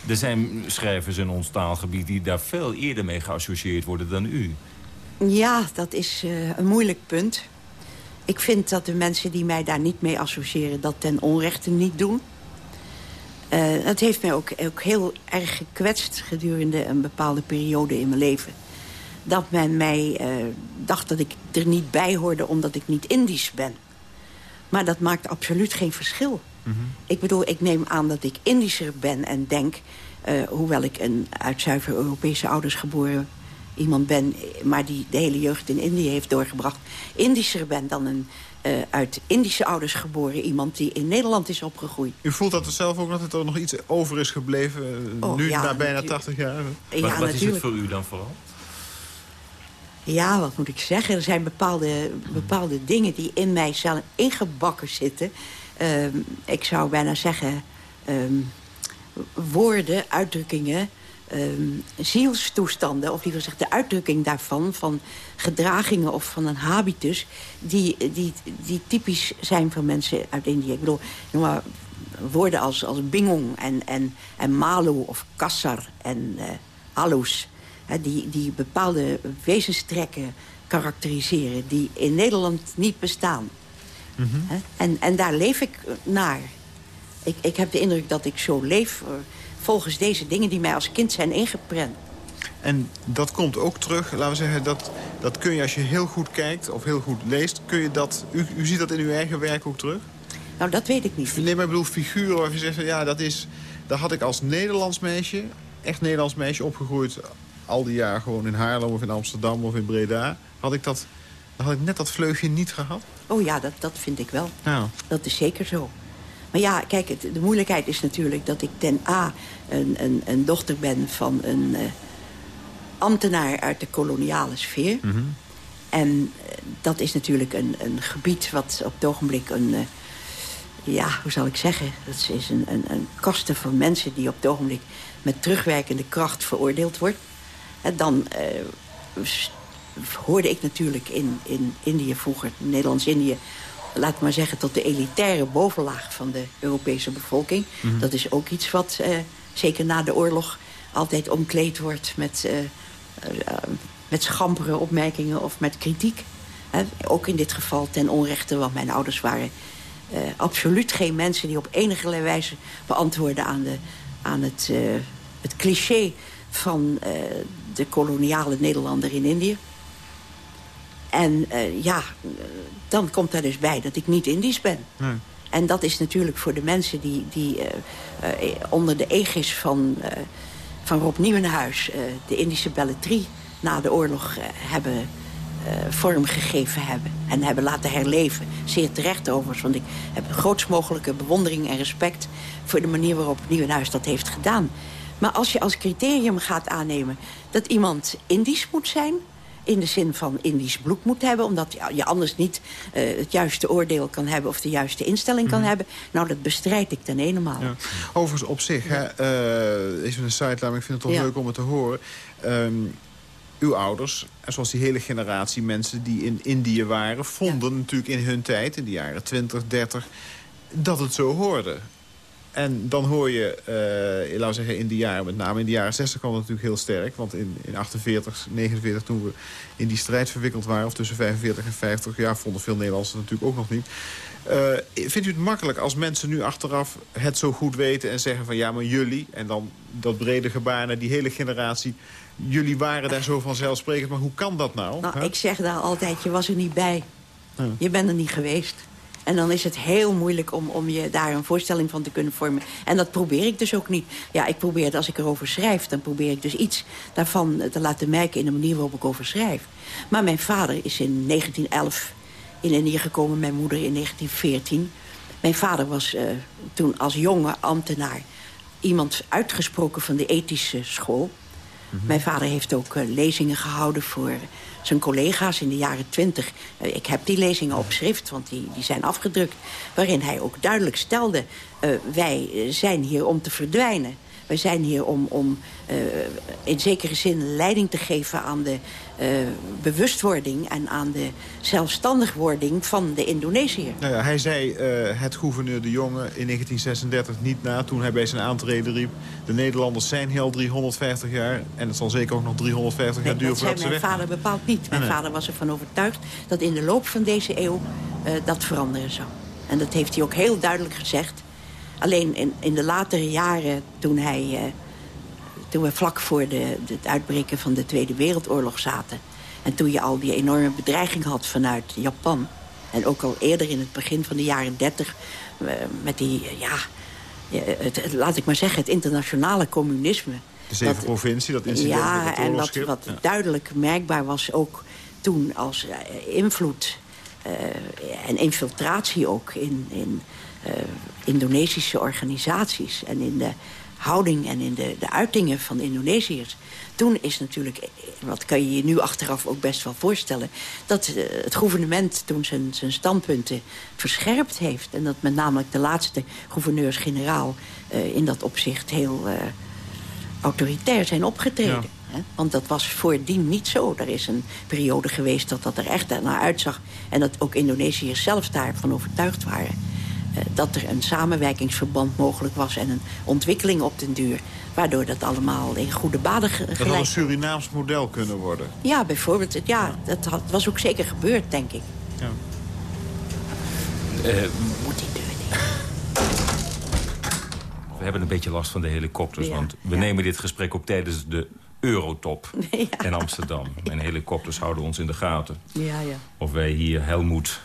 Er zijn schrijvers in ons taalgebied... die daar veel eerder mee geassocieerd worden dan u. Ja, dat is uh, een moeilijk punt. Ik vind dat de mensen die mij daar niet mee associëren... dat ten onrechte niet doen. Uh, het heeft mij ook, ook heel erg gekwetst gedurende een bepaalde periode in mijn leven. Dat men mij uh, dacht dat ik er niet bij hoorde omdat ik niet Indisch ben. Maar dat maakt absoluut geen verschil. Mm -hmm. Ik bedoel, ik neem aan dat ik Indischer ben en denk... Uh, hoewel ik een uit zuiver Europese ouders geboren iemand ben... maar die de hele jeugd in Indië heeft doorgebracht... Indischer ben dan een uh, uit Indische ouders geboren iemand... die in Nederland is opgegroeid. U voelt dat er zelf ook dat er nog iets over is gebleven... Oh, nu ja, na bijna natuurlijk. 80 jaar? Ja, wat, wat natuurlijk. is het voor u dan vooral? Ja, wat moet ik zeggen? Er zijn bepaalde, bepaalde dingen die in mij zelf ingebakken zitten. Um, ik zou bijna zeggen... Um, woorden, uitdrukkingen... um, zielstoestanden, of liever gezegd de uitdrukking daarvan... van gedragingen of van een habitus... die, die, die typisch zijn voor mensen uit Indië. Ik bedoel, noem maar woorden als, als bingong en, en, en malu of kassar en uh, alus... die, die bepaalde wezenstrekken karakteriseren... die in Nederland niet bestaan. Mm -hmm. en, en daar leef ik naar. Ik, ik heb de indruk dat ik zo leef volgens deze dingen die mij als kind zijn ingeprent. En dat komt ook terug, laten we zeggen, dat, dat kun je als je heel goed kijkt of heel goed leest... kun je dat, u, u ziet dat in uw eigen werk ook terug? Nou, dat weet ik niet. Nee, maar ik bedoel figuren waar je zegt, ja, dat is... Daar had ik als Nederlands meisje, echt Nederlands meisje, opgegroeid... al die jaar gewoon in Haarlem of in Amsterdam of in Breda... had ik, dat, had ik net dat vleugje niet gehad. Oh ja, dat, dat vind ik wel. Nou. Dat is zeker zo. Maar ja, kijk, het, de moeilijkheid is natuurlijk dat ik ten A een, een, een dochter ben van een uh, ambtenaar uit de koloniale sfeer. Mhm. En uh, dat is natuurlijk een, een gebied wat op het ogenblik een... Uh, ja, hoe zal ik zeggen? Dat is een, een, een kaste van mensen die op het ogenblik met terugwerkende kracht veroordeeld wordt. En dan hoorde ik natuurlijk in, in Indië vroeger, Nederlands-Indië laat maar zeggen, tot de elitaire bovenlaag van de Europese bevolking. Mhm. Dat is ook iets wat, uh, zeker na de oorlog, altijd omkleed wordt met, uh, uh, met schampere opmerkingen of met kritiek. ook in dit geval ten onrechte, want mijn ouders waren absoluut geen mensen die op enige wijze beantwoorden aan, de, aan het, het cliché van de koloniale Nederlander in Indië. En uh, ja, dan komt daar dus bij dat ik niet Indisch ben. Nee. En dat is natuurlijk voor de mensen die, die uh, uh, onder de aegis van, van Rob Nieuwenhuis... de Indische belletrie na de oorlog hebben vormgegeven hebben. En hebben laten herleven. Zeer terecht overigens, want ik heb de grootst mogelijke bewondering en respect... voor de manier waarop Nieuwenhuis dat heeft gedaan. Maar als je als criterium gaat aannemen dat iemand Indisch moet zijn in de zin van Indisch bloed moet hebben... omdat je anders niet uh, het juiste oordeel kan hebben... of de juiste instelling kan mm hebben. Nou, dat bestrijd ik ten eenmaal. Ja. Overigens op zich, hè, uh, even een site, maar ik vind het toch leuk om het te horen... Um, uw ouders, en zoals die hele generatie mensen die in Indië waren... vonden natuurlijk in hun tijd, in de jaren 20, 30, dat het zo hoorde. En dan hoor je, uh, laten we zeggen, in de jaren, met name in de jaren 60 kwam het natuurlijk heel sterk. Want in, in 48, 49, toen we in die strijd verwikkeld waren... of tussen 45 en 50 jaar, vonden veel Nederlanders natuurlijk ook nog niet. Uh, vindt u het makkelijk als mensen nu achteraf het zo goed weten... en zeggen van ja, maar jullie, en dan dat brede gebaar naar die hele generatie... jullie waren daar zo vanzelfsprekend, maar hoe kan dat nou? Nou, ik zeg daar altijd, je was er niet bij. Je bent er niet geweest. En dan is het heel moeilijk om, om je daar een voorstelling van te kunnen vormen. En dat probeer ik dus ook niet. Ja, ik probeer het, als ik erover schrijf, dan probeer ik dus iets daarvan te laten merken in de manier waarop ik over schrijf. Maar mijn vader is in 1911 in Indië gekomen, mijn moeder in 1914. Mijn vader was uh, toen als jonge ambtenaar iemand uitgesproken van de ethische school. Mhm. Mijn vader heeft ook uh, lezingen gehouden voor zijn collega's in de jaren twintig. Uh, ik heb die lezingen op schrift, want die, die zijn afgedrukt. Waarin hij ook duidelijk stelde, uh, wij zijn hier om te verdwijnen. Wij zijn hier om, om uh, in zekere zin leiding te geven aan de uh, bewustwording... en aan de zelfstandigwording van de Indonesiër. Nou ja, hij zei uh, het gouverneur De Jonge in 1936 niet na... toen hij bij zijn aantreden riep... de Nederlanders zijn heel 350 jaar... en het zal zeker ook nog 350 jaar duren voordat ze weg mijn vader bepaalt niet. Mijn vader was ervan overtuigd dat in de loop van deze eeuw dat veranderen zou. En dat heeft hij ook heel duidelijk gezegd. Alleen in, in de latere jaren, toen, hij, toen we vlak voor de, het uitbreken van de Tweede Wereldoorlog zaten... en toen je al die enorme bedreiging had vanuit Japan... en ook al eerder in het begin van de jaren dertig... Uh, met die, uh, ja, het, het, laat ik maar zeggen, het internationale communisme... De zeven dat, provincie, dat incident Ja, en wat, wat ja. duidelijk merkbaar was ook toen als invloed... en infiltratie ook in... in uh, Indonesische organisaties... en in de houding en in de, de uitingen van de Indonesiërs. Toen is natuurlijk, wat kan je je nu achteraf ook best wel voorstellen... dat uh, het gouvernement toen zijn, zijn standpunten verscherpt heeft. En dat met name de laatste gouverneurs-generaal... Uh, in dat opzicht heel autoritair zijn opgetreden. Hè? Want dat was voordien niet zo. Er is een periode geweest dat dat er echt naar uitzag... en dat ook Indonesiërs zelf daarvan overtuigd waren... Eh, dat er een samenwerkingsverband mogelijk was... en een ontwikkeling op den duur. Waardoor dat allemaal in goede baden ge Dat had een Surinaams model kunnen worden. Ja, bijvoorbeeld. Ja, dat had, was ook zeker gebeurd, denk ik. Ja. Eh, Moet die deur niet. we hebben een beetje last van de helikopters. Ja, want we ja. nemen dit gesprek op tijdens de Eurotop Ja. in Amsterdam. En helikopters houden ons in de gaten. Ja, ja. Of wij hier Helmoet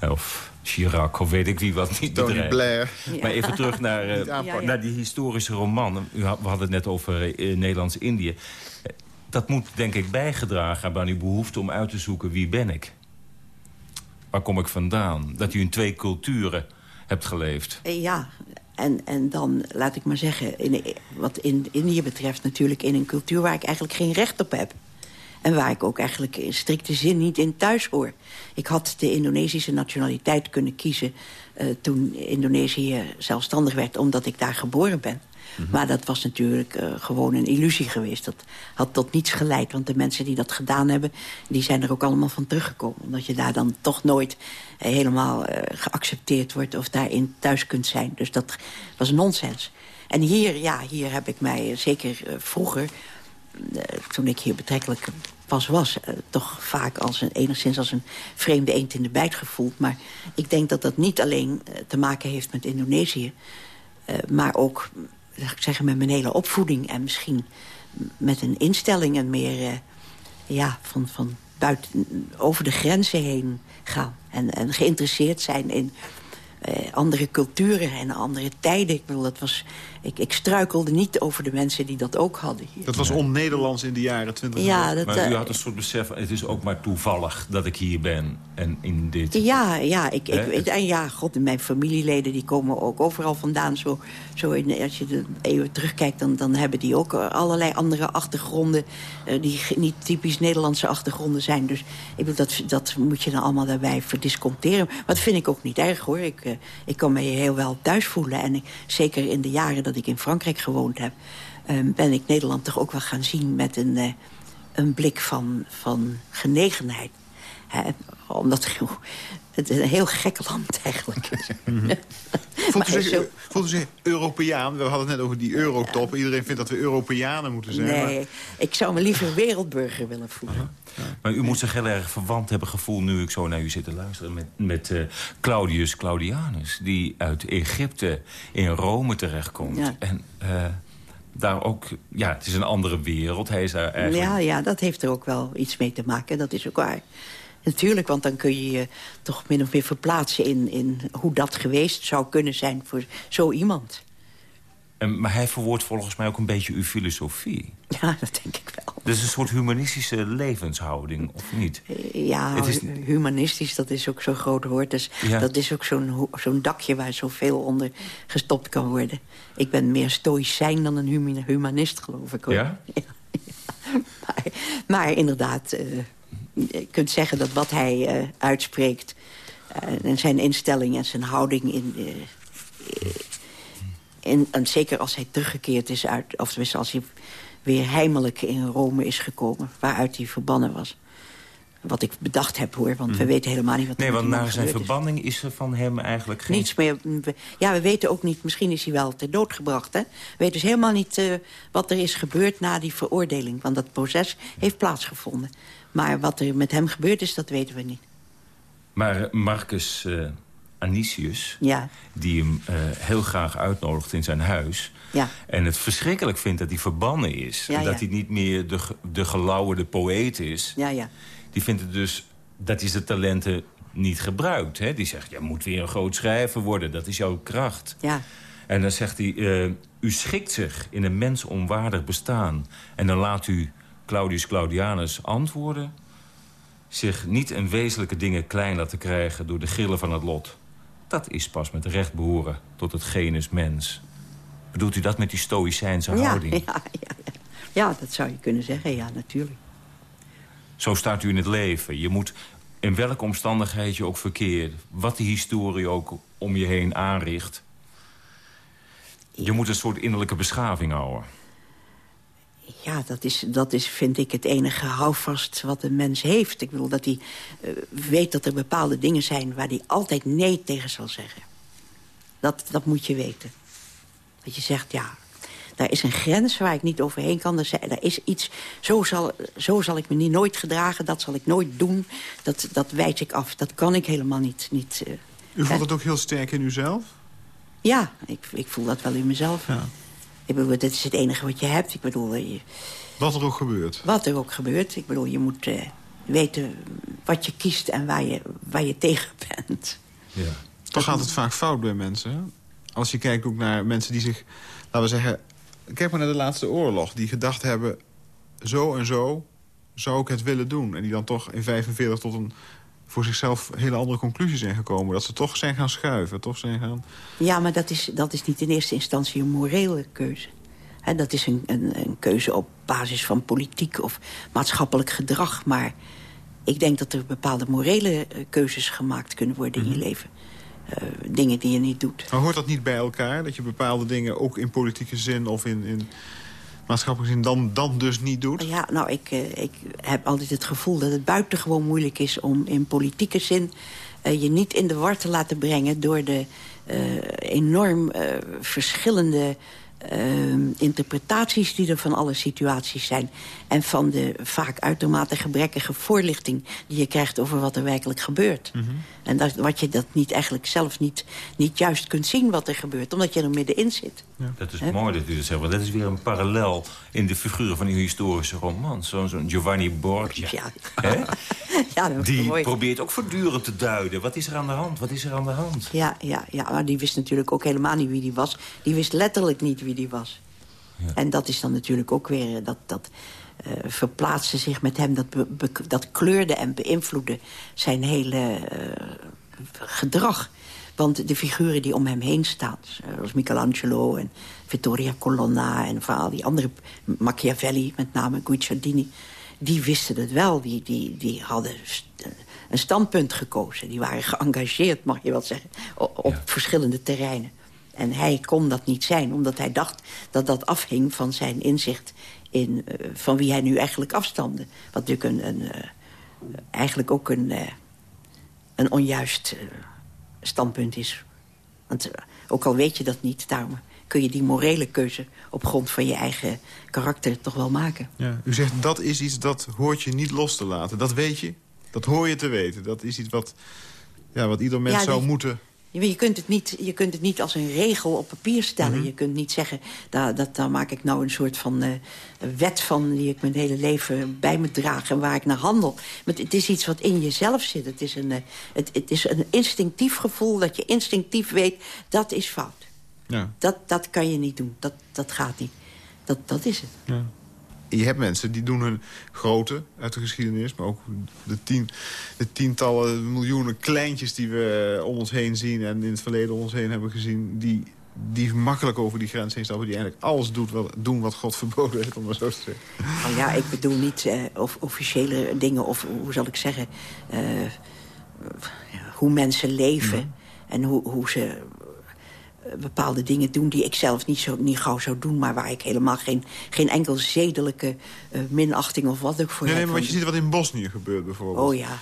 of Chirac of weet ik wie wat niet Tony bedrijven. Blair. Ja. Maar even terug naar, eh, naar die historische roman. U had- We hadden het net over eh, Nederlands-Indië. Eh, Dat moet denk ik bijgedragen hebben aan uw behoefte om uit te zoeken wie ben ik. Waar kom ik vandaan? Dat u in twee culturen hebt geleefd. Ja, en, en dan, laat ik maar zeggen... In, wat in Indië betreft natuurlijk in een cultuur... waar ik eigenlijk geen recht op heb. En waar ik ook eigenlijk in strikte zin niet in thuis hoor. Ik had de Indonesische nationaliteit kunnen kiezen... eh, toen Indonesië zelfstandig werd, omdat ik daar geboren ben. Maar dat was natuurlijk eh, gewoon een illusie geweest. Dat had tot niets geleid, want de mensen die dat gedaan hebben... die zijn er ook allemaal van teruggekomen. Omdat je daar dan toch nooit eh, helemaal geaccepteerd wordt... of daarin thuis kunt zijn. Dus dat was nonsens. En hier, ja, hier heb ik mij zeker vroeger... toen ik hier betrekkelijk pas was... eh, toch vaak als een, enigszins als een vreemde eend in de bijt gevoeld. Maar ik denk dat dat niet alleen eh, te maken heeft met Indonesië... eh, maar ook, ik zeggen, met mijn hele opvoeding... en misschien met een instelling en meer... ja, van, van buiten, over de grenzen heen gaan. En, en geïnteresseerd zijn in andere culturen en andere tijden. Ik bedoel, dat was, ik, ik struikelde niet over de mensen die dat ook hadden hier. Dat was on-Nederlands in de jaren 20. Ja, dat, Maar u eh, had een soort besef, het is ook maar toevallig dat ik hier ben. En in dit... Ja, ja, ik, en ja, god, mijn familieleden die komen ook overal vandaan. Zo, zo in, als je de eeuwen terugkijkt, dan, dan hebben die ook eh, allerlei andere achtergronden... eh, die niet typisch Nederlandse achtergronden zijn. Dus ik bedoel, dat, dat moet je dan allemaal daarbij verdisconteren. Maar dat vind ik ook niet erg, hoor. Ik, eh, ik kan me hier heel wel thuis voelen. En ik, zeker in de jaren dat ik in Frankrijk gewoond heb... eh, ben ik Nederland toch ook wel gaan zien met een, eh, een blik van, van genegenheid. Omdat het een heel gek land eigenlijk is. Voelt u, zich, zo- voelt u zich Europeaan? We hadden het net over die Eurotop. Iedereen vindt dat we Europeanen moeten zijn. maar- Nee, ik zou me liever wereldburger willen voelen. Maar u moet zich heel erg verwant hebben gevoeld... nu ik zo naar u zit te luisteren met, met eh, Claudius Claudianus... die uit Egypte in Rome terechtkomt. Ja. En eh, daar ook... Ja, het is een andere wereld. Hij is daar eigenlijk... Ja, ja, dat heeft er ook wel iets mee te maken. Dat is ook waar. Natuurlijk, want dan kun je je toch min of meer verplaatsen... in, in hoe dat geweest zou kunnen zijn voor zo iemand. En, maar hij verwoordt volgens mij ook een beetje uw filosofie. Ja, dat denk ik wel. Dus een soort humanistische levenshouding, of niet? Ja, Het is- hu- humanistisch, dat is ook zo'n groot woord. Dus Ja. Dat is ook zo'n zo'n dakje waar zoveel onder gestopt kan worden. Ik ben meer stoïcijn dan een humanist, geloof ik. Hoor. Ja? Ja, Maar, maar inderdaad, eh, kunt zeggen dat wat hij eh, uitspreekt... eh, en zijn instelling en zijn houding in... eh, en, en zeker als hij teruggekeerd is uit... of tenminste als hij weer heimelijk in Rome is gekomen... waaruit hij verbannen was. Wat ik bedacht heb, hoor, want we weten helemaal niet wat er Nee, want na zijn is. verbanning is er van hem eigenlijk geen... Niets meer. We- Ja, we weten ook niet, misschien is hij wel ter dood gebracht. Hè? We weten dus helemaal niet wat er is gebeurd na die veroordeling. Want dat proces heeft plaatsgevonden. Maar wat er met hem gebeurd is, dat weten we niet. Maar Marcus eh, Anicius, Ja, die hem eh, heel graag uitnodigt in zijn huis... ja. en het verschrikkelijk vindt dat hij verbannen is... Ja, en dat hij niet meer de, de gelauwerde poëet is... Ja, ja. die vindt het dus dat hij zijn talenten niet gebruikt. Hè? Die zegt, je moet weer een groot schrijver worden, dat is jouw kracht. Ja, En dan zegt hij, eh, u schikt zich in een mens onwaardig bestaan. En dan laat u Claudius Claudianus antwoorden... zich niet in wezenlijke dingen klein laten krijgen door de grillen van het lot. Dat is pas met recht behoren tot het genus mens. Bedoelt u dat met die stoïcijnse ja, houding? ja, ja, ja. Ja, dat zou je kunnen zeggen, ja, natuurlijk. Zo staat u in het leven. Je moet in welke omstandigheid je ook verkeert... wat die historie ook om je heen aanricht... je moet een soort innerlijke beschaving houden. Ja, dat is, dat is, vind ik, het enige houvast wat een mens heeft. Ik bedoel, dat hij uh, weet dat er bepaalde dingen zijn... waar hij altijd nee tegen zal zeggen. Dat, dat moet je weten. Dat je zegt, ja, daar is een grens waar ik niet overheen kan. Er is iets, zo zal, zo zal ik me niet nooit gedragen, dat zal ik nooit doen. Dat, dat wijs ik af, dat kan ik helemaal niet. niet uh, U voelt het ook heel sterk in uzelf? Ja, ik, ik voel dat wel in mezelf. Ja. Ik bedoel, dit is het enige wat je hebt. Ik bedoel, je, wat er ook gebeurt? Wat er ook gebeurt. Ik bedoel, je moet uh, weten wat je kiest en waar je, waar je tegen bent. Ja. Toch gaat het vaak fout bij mensen. Als je kijkt ook naar mensen die zich, laten we zeggen... Kijk maar naar de laatste oorlog. Die gedacht hebben, zo en zo zou ik het willen doen. En die dan toch in 45 tot een voor zichzelf hele andere conclusies zijn gekomen. Dat ze toch zijn gaan schuiven, toch zijn gaan... Ja, maar dat is, dat is niet in eerste instantie een morele keuze. He, dat is een, een, een, keuze op basis van politiek of maatschappelijk gedrag. Maar ik denk dat er bepaalde morele uh, keuzes gemaakt kunnen worden in je Mhm. leven. Uh, dingen die je niet doet. Maar hoort dat niet bij elkaar? Dat je bepaalde dingen ook in politieke zin of in, in maatschappelijke zin dan, dan dus niet doet? Ja, nou, ik, uh, ik heb altijd het gevoel dat het buitengewoon moeilijk is... om in politieke zin uh, je niet in de war te laten brengen... door de uh, enorm verschillende interpretaties die er van alle situaties zijn... en van de vaak uitermate gebrekkige voorlichting... die je krijgt over wat er werkelijk gebeurt. Mhm. Mm -hmm. En dat, wat je dat niet eigenlijk zelf niet, niet juist kunt zien wat er gebeurt... omdat je er middenin zit. Ja. Dat is He? mooi dat u dat zegt, want dat is weer een parallel... in de figuren van uw historische roman. Zo'n zo Giovanni Borgia. Ja. ja Die mooi. probeert ook voortdurend te duiden. Wat is er aan de hand? Wat is er aan de hand? Ja, ja, ja, maar die wist natuurlijk ook helemaal niet wie die was. Die wist letterlijk niet wie die was. Ja. En dat is dan natuurlijk ook weer... dat, dat uh, verplaatste zich met hem, dat, dat kleurde en beïnvloedde zijn hele uh, gedrag. Want de figuren die om hem heen staan, zoals Michelangelo en Vittoria Colonna... en vooral die andere, Machiavelli, met name Guicciardini... die wisten het wel, die, die, die hadden een standpunt gekozen. Die waren geëngageerd, mag je wel zeggen, op, op ja. verschillende terreinen. En hij kon dat niet zijn, omdat hij dacht dat dat afhing van zijn inzicht... In, uh, van wie hij nu eigenlijk afstamde. Wat natuurlijk een, een, uh, eigenlijk ook een, uh, een onjuist standpunt is. Want ook al weet je dat niet, daarom kun je die morele keuze... op grond van je eigen karakter toch wel maken. Ja, u zegt dat is iets dat hoort je niet los te laten. Dat weet je, dat hoor je te weten. Dat is iets wat, ja, wat ieder mens ja, zou moeten... Je kunt, het niet, je kunt het niet als een regel op papier stellen. Mm -hmm. Je kunt niet zeggen, daar, dat, daar maak ik nou een soort van uh, wet van... die ik mijn hele leven bij me draag en waar ik naar handel. Maar het is iets wat in jezelf zit. Het is een, uh, het, het is een instinctief gevoel dat je instinctief weet... dat is fout. Ja. Dat, dat kan je niet doen. Dat, dat gaat niet. Dat, dat is het. Ja je hebt mensen die doen hun grote uit de geschiedenis... maar ook de, tien, de tientallen miljoenen kleintjes die we om ons heen zien... en in het verleden om ons heen hebben gezien... die, die makkelijk over die grens heen stappen... die eigenlijk alles doet wat, doen wat God verboden heeft, om maar zo te zeggen. Oh ja, ik bedoel niet uh, of, officiële dingen of hoe zal ik zeggen... Uh, hoe mensen leven en hoe, hoe ze bepaalde dingen doen die ik zelf niet, zo, niet gauw zou doen... maar waar ik helemaal geen, geen enkel zedelijke uh, minachting of wat ook voor nee, heb. Nee, maar wat je ziet wat in Bosnië gebeurt bijvoorbeeld. Oh ja.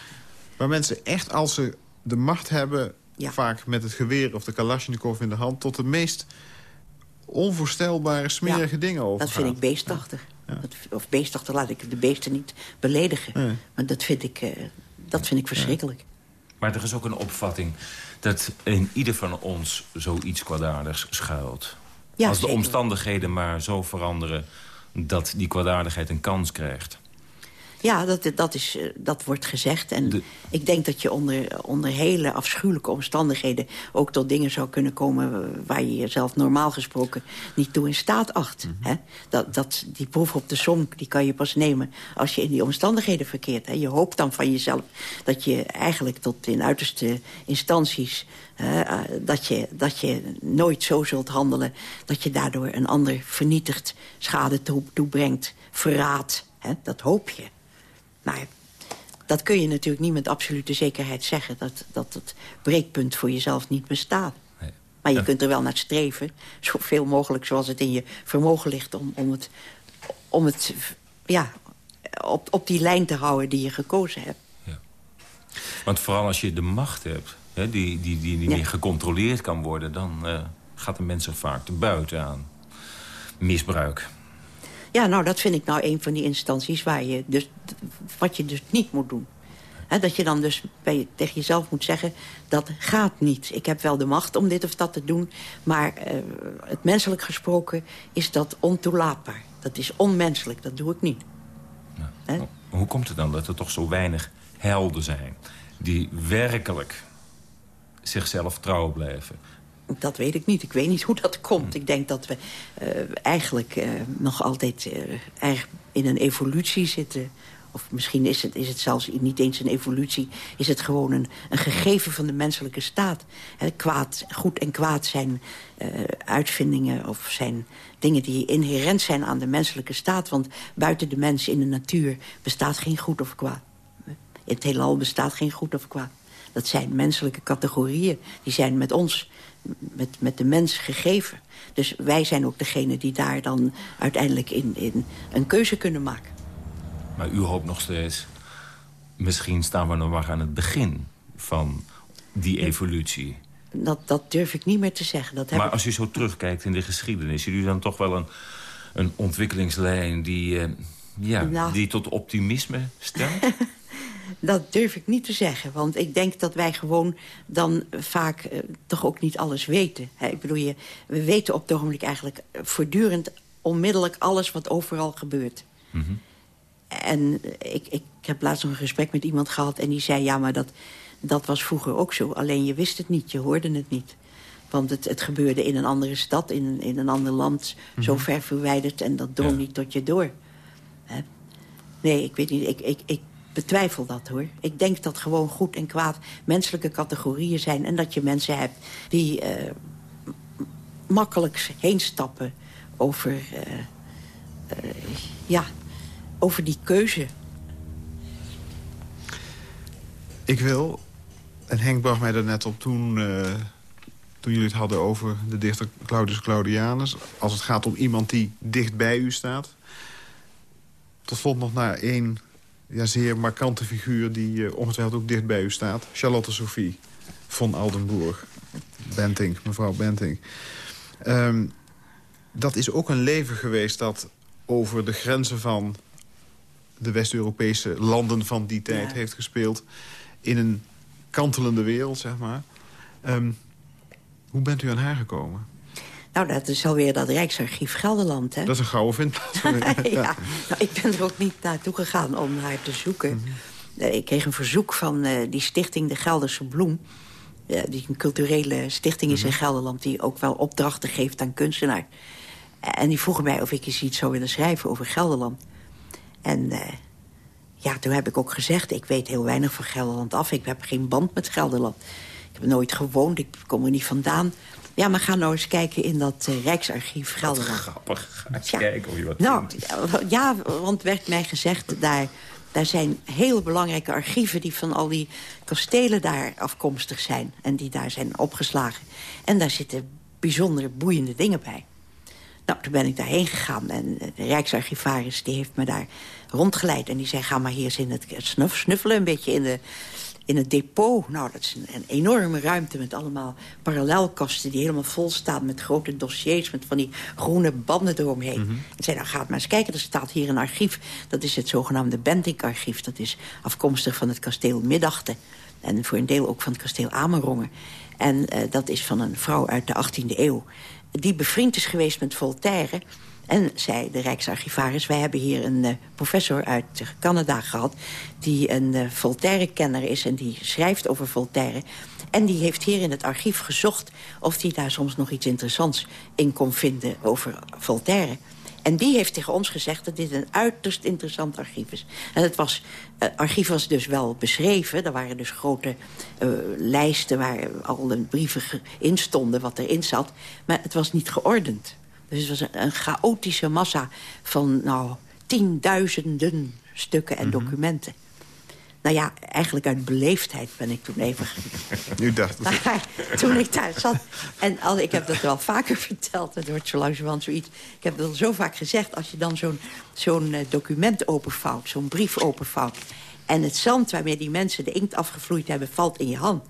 Waar mensen echt, als ze de macht hebben... Ja. vaak met het geweer of de kalasjnikov in de hand... tot de meest onvoorstelbare, smerige ja, dingen over. Dat vind ik beestachtig. Ja. Dat, of beestachtig, laat ik de beesten niet beledigen. Nee. Maar dat vind ik, uh, dat vind ik verschrikkelijk. Maar er is ook een opvatting dat in ieder van ons zoiets kwaadaardigs schuilt. Ja, Als de zeker. omstandigheden maar zo veranderen dat die kwaadaardigheid een kans krijgt. Ja, dat, dat, is, dat wordt gezegd. En de... ik denk dat je onder, onder hele afschuwelijke omstandigheden... ook tot dingen zou kunnen komen waar je jezelf normaal gesproken niet toe in staat acht. Mm -hmm. hè? Dat, dat, die proef op de som die kan je pas nemen als je in die omstandigheden verkeert. Hè? Je hoopt dan van jezelf dat je eigenlijk tot in uiterste instanties... Uh, uh, dat, je, dat je nooit zo zult handelen dat je daardoor een ander vernietigt... schade toebrengt, verraadt. Hè? Dat hoop je. Maar dat kun je natuurlijk niet met absolute zekerheid zeggen... dat, dat het breekpunt voor jezelf niet bestaat. Nee. Maar je ja. kunt er wel naar streven, zoveel mogelijk zoals het in je vermogen ligt... om, om, het, om het ja, op, op die lijn te houden die je gekozen hebt. Ja. Want vooral als je de macht hebt, hè, die, die, die, die meer gecontroleerd kan worden... dan uh, gaat de mensen vaak te buiten aan misbruik. Ja, nou, dat vind ik nou een van die instanties waar je dus, wat je dus niet moet doen. dat je dan dus bij, tegen jezelf moet zeggen, dat gaat niet. Ik heb wel de macht om dit of dat te doen... maar uh, het menselijk gesproken is dat ontoelaatbaar. Dat is onmenselijk, dat doe ik niet. Ja. Hoe komt het dan dat er toch zo weinig helden zijn... die werkelijk zichzelf trouw blijven? Dat weet ik niet. Ik weet niet hoe dat komt. Hm. Ik denk dat we uh, eigenlijk uh, nog altijd uh, in een evolutie zitten. Of misschien is het, is het zelfs niet eens een evolutie. Is het gewoon een, een gegeven van de menselijke staat. He, kwaad, goed en kwaad zijn uitvindingen of zijn dingen die inherent zijn aan de menselijke staat. Want buiten de mens in de natuur bestaat geen goed of kwaad. In het heelal bestaat geen goed of kwaad. Dat zijn menselijke categorieën. Die zijn met ons met, met de mens gegeven. Dus wij zijn ook degene die daar dan uiteindelijk in, in een keuze kunnen maken. Maar u hoopt nog steeds... misschien staan we nog maar aan het begin van die evolutie. Dat, dat durf ik niet meer te zeggen. Dat maar als je zo terugkijkt in de geschiedenis... ziet u dan toch wel een, een ontwikkelingslijn die, uh, ja, nou. die tot optimisme stemt? Dat durf ik niet te zeggen. Want ik denk dat wij gewoon dan vaak uh, toch ook niet alles weten. ik bedoel, je, we weten op het ogenblik eigenlijk voortdurend onmiddellijk alles wat overal gebeurt. Mm -hmm. En ik, ik heb laatst nog een gesprek met iemand gehad en die zei... ja, maar dat, dat was vroeger ook zo. Alleen je wist het niet, je hoorde het niet. Want het, het gebeurde in een andere stad, in, in een ander land... Mm -hmm. zo ver verwijderd en dat drong ja. niet tot je door. Hè? Nee, ik weet niet. Ik, ik, ik betwijfel dat, hoor. Ik denk dat gewoon goed en kwaad menselijke categorieën zijn... en dat je mensen hebt die uh, makkelijk heen stappen over, uh, uh, ja, over die keuze. Ik wil, en Henk bracht mij daar net op toen... toen jullie het hadden over de dichter Claudius Claudianus... als het gaat om iemand die dicht bij u staat... tot slot nog naar één ja, zeer markante figuur die uh, ongetwijfeld ook dicht bij u staat. Charlotte Sophie von Aldenburg. Benting, mevrouw Benting. Um, dat is ook een leven geweest dat over de grenzen van de West-Europese landen van die tijd ja. heeft gespeeld. In een kantelende wereld, zeg maar. Um, hoe bent u aan haar gekomen? Nou, dat is alweer dat Rijksarchief Gelderland, hè? Dat is een gouden vindplaats. ja, nou, ik ben er ook niet naartoe gegaan om haar te zoeken. Mm -hmm. uh, ik kreeg een verzoek van uh, die stichting De Gelderse Bloem. Uh, die een culturele stichting is mm -hmm. in Gelderland... die ook wel opdrachten geeft aan kunstenaars. En die vroegen mij of ik eens iets zou willen schrijven over Gelderland. En ja, toen heb ik ook gezegd... ik weet heel weinig van Gelderland af. Ik heb geen band met Gelderland. Ik heb nooit gewoond, ik kom er niet vandaan. Ja, maar ga nou eens kijken in dat uh, Rijksarchief Gelderland. grappig. Ga eens ja. kijken of je wat nou, Ja, want werd mij gezegd, daar, daar zijn hele belangrijke archieven... die van al die kastelen daar afkomstig zijn. En die daar zijn opgeslagen. En daar zitten bijzondere boeiende dingen bij. Nou, toen ben ik daarheen gegaan en de Rijksarchivaris die heeft me daar rondgeleid. En die zei, ga maar hier eens in het snuff, snuffelen een beetje in de in het depot. Nou, dat is een, een, enorme ruimte met allemaal parallelkasten... die helemaal vol staan met grote dossiers... met van die groene banden eromheen. Mm -hmm. En zei, nou, ga maar eens kijken, er staat hier een archief. Dat is het zogenaamde Bentinck-archief. Dat is afkomstig van het kasteel Middachten. En voor een deel ook van het kasteel Amerongen. En uh, dat is van een vrouw uit de 18e eeuw. Die bevriend is geweest met Voltaire... En zei de Rijksarchivaris, wij hebben hier een uh, professor uit Canada gehad... die een uh, Voltaire-kenner is en die schrijft over Voltaire. En die heeft hier in het archief gezocht... of hij daar soms nog iets interessants in kon vinden over Voltaire. En die heeft tegen ons gezegd dat dit een uiterst interessant archief is. En het was, uh, archief was dus wel beschreven. Er waren dus grote lijsten waar al de brieven in stonden wat erin zat. Maar het was niet geordend. Dus het was een, een chaotische massa van nou, tienduizenden stukken en mm -hmm. documenten. Nou ja, eigenlijk uit beleefdheid ben ik toen even... U dacht... Maar toen ik daar zat... En al, ik heb dat wel vaker verteld, het wordt zo langzamerhand zoiets... Ik heb het al zo vaak gezegd, als je dan zo'n zo'n eh, document openvouwt... zo'n brief openvouwt... en het zand waarmee die mensen de inkt afgevloeid hebben... valt in je hand...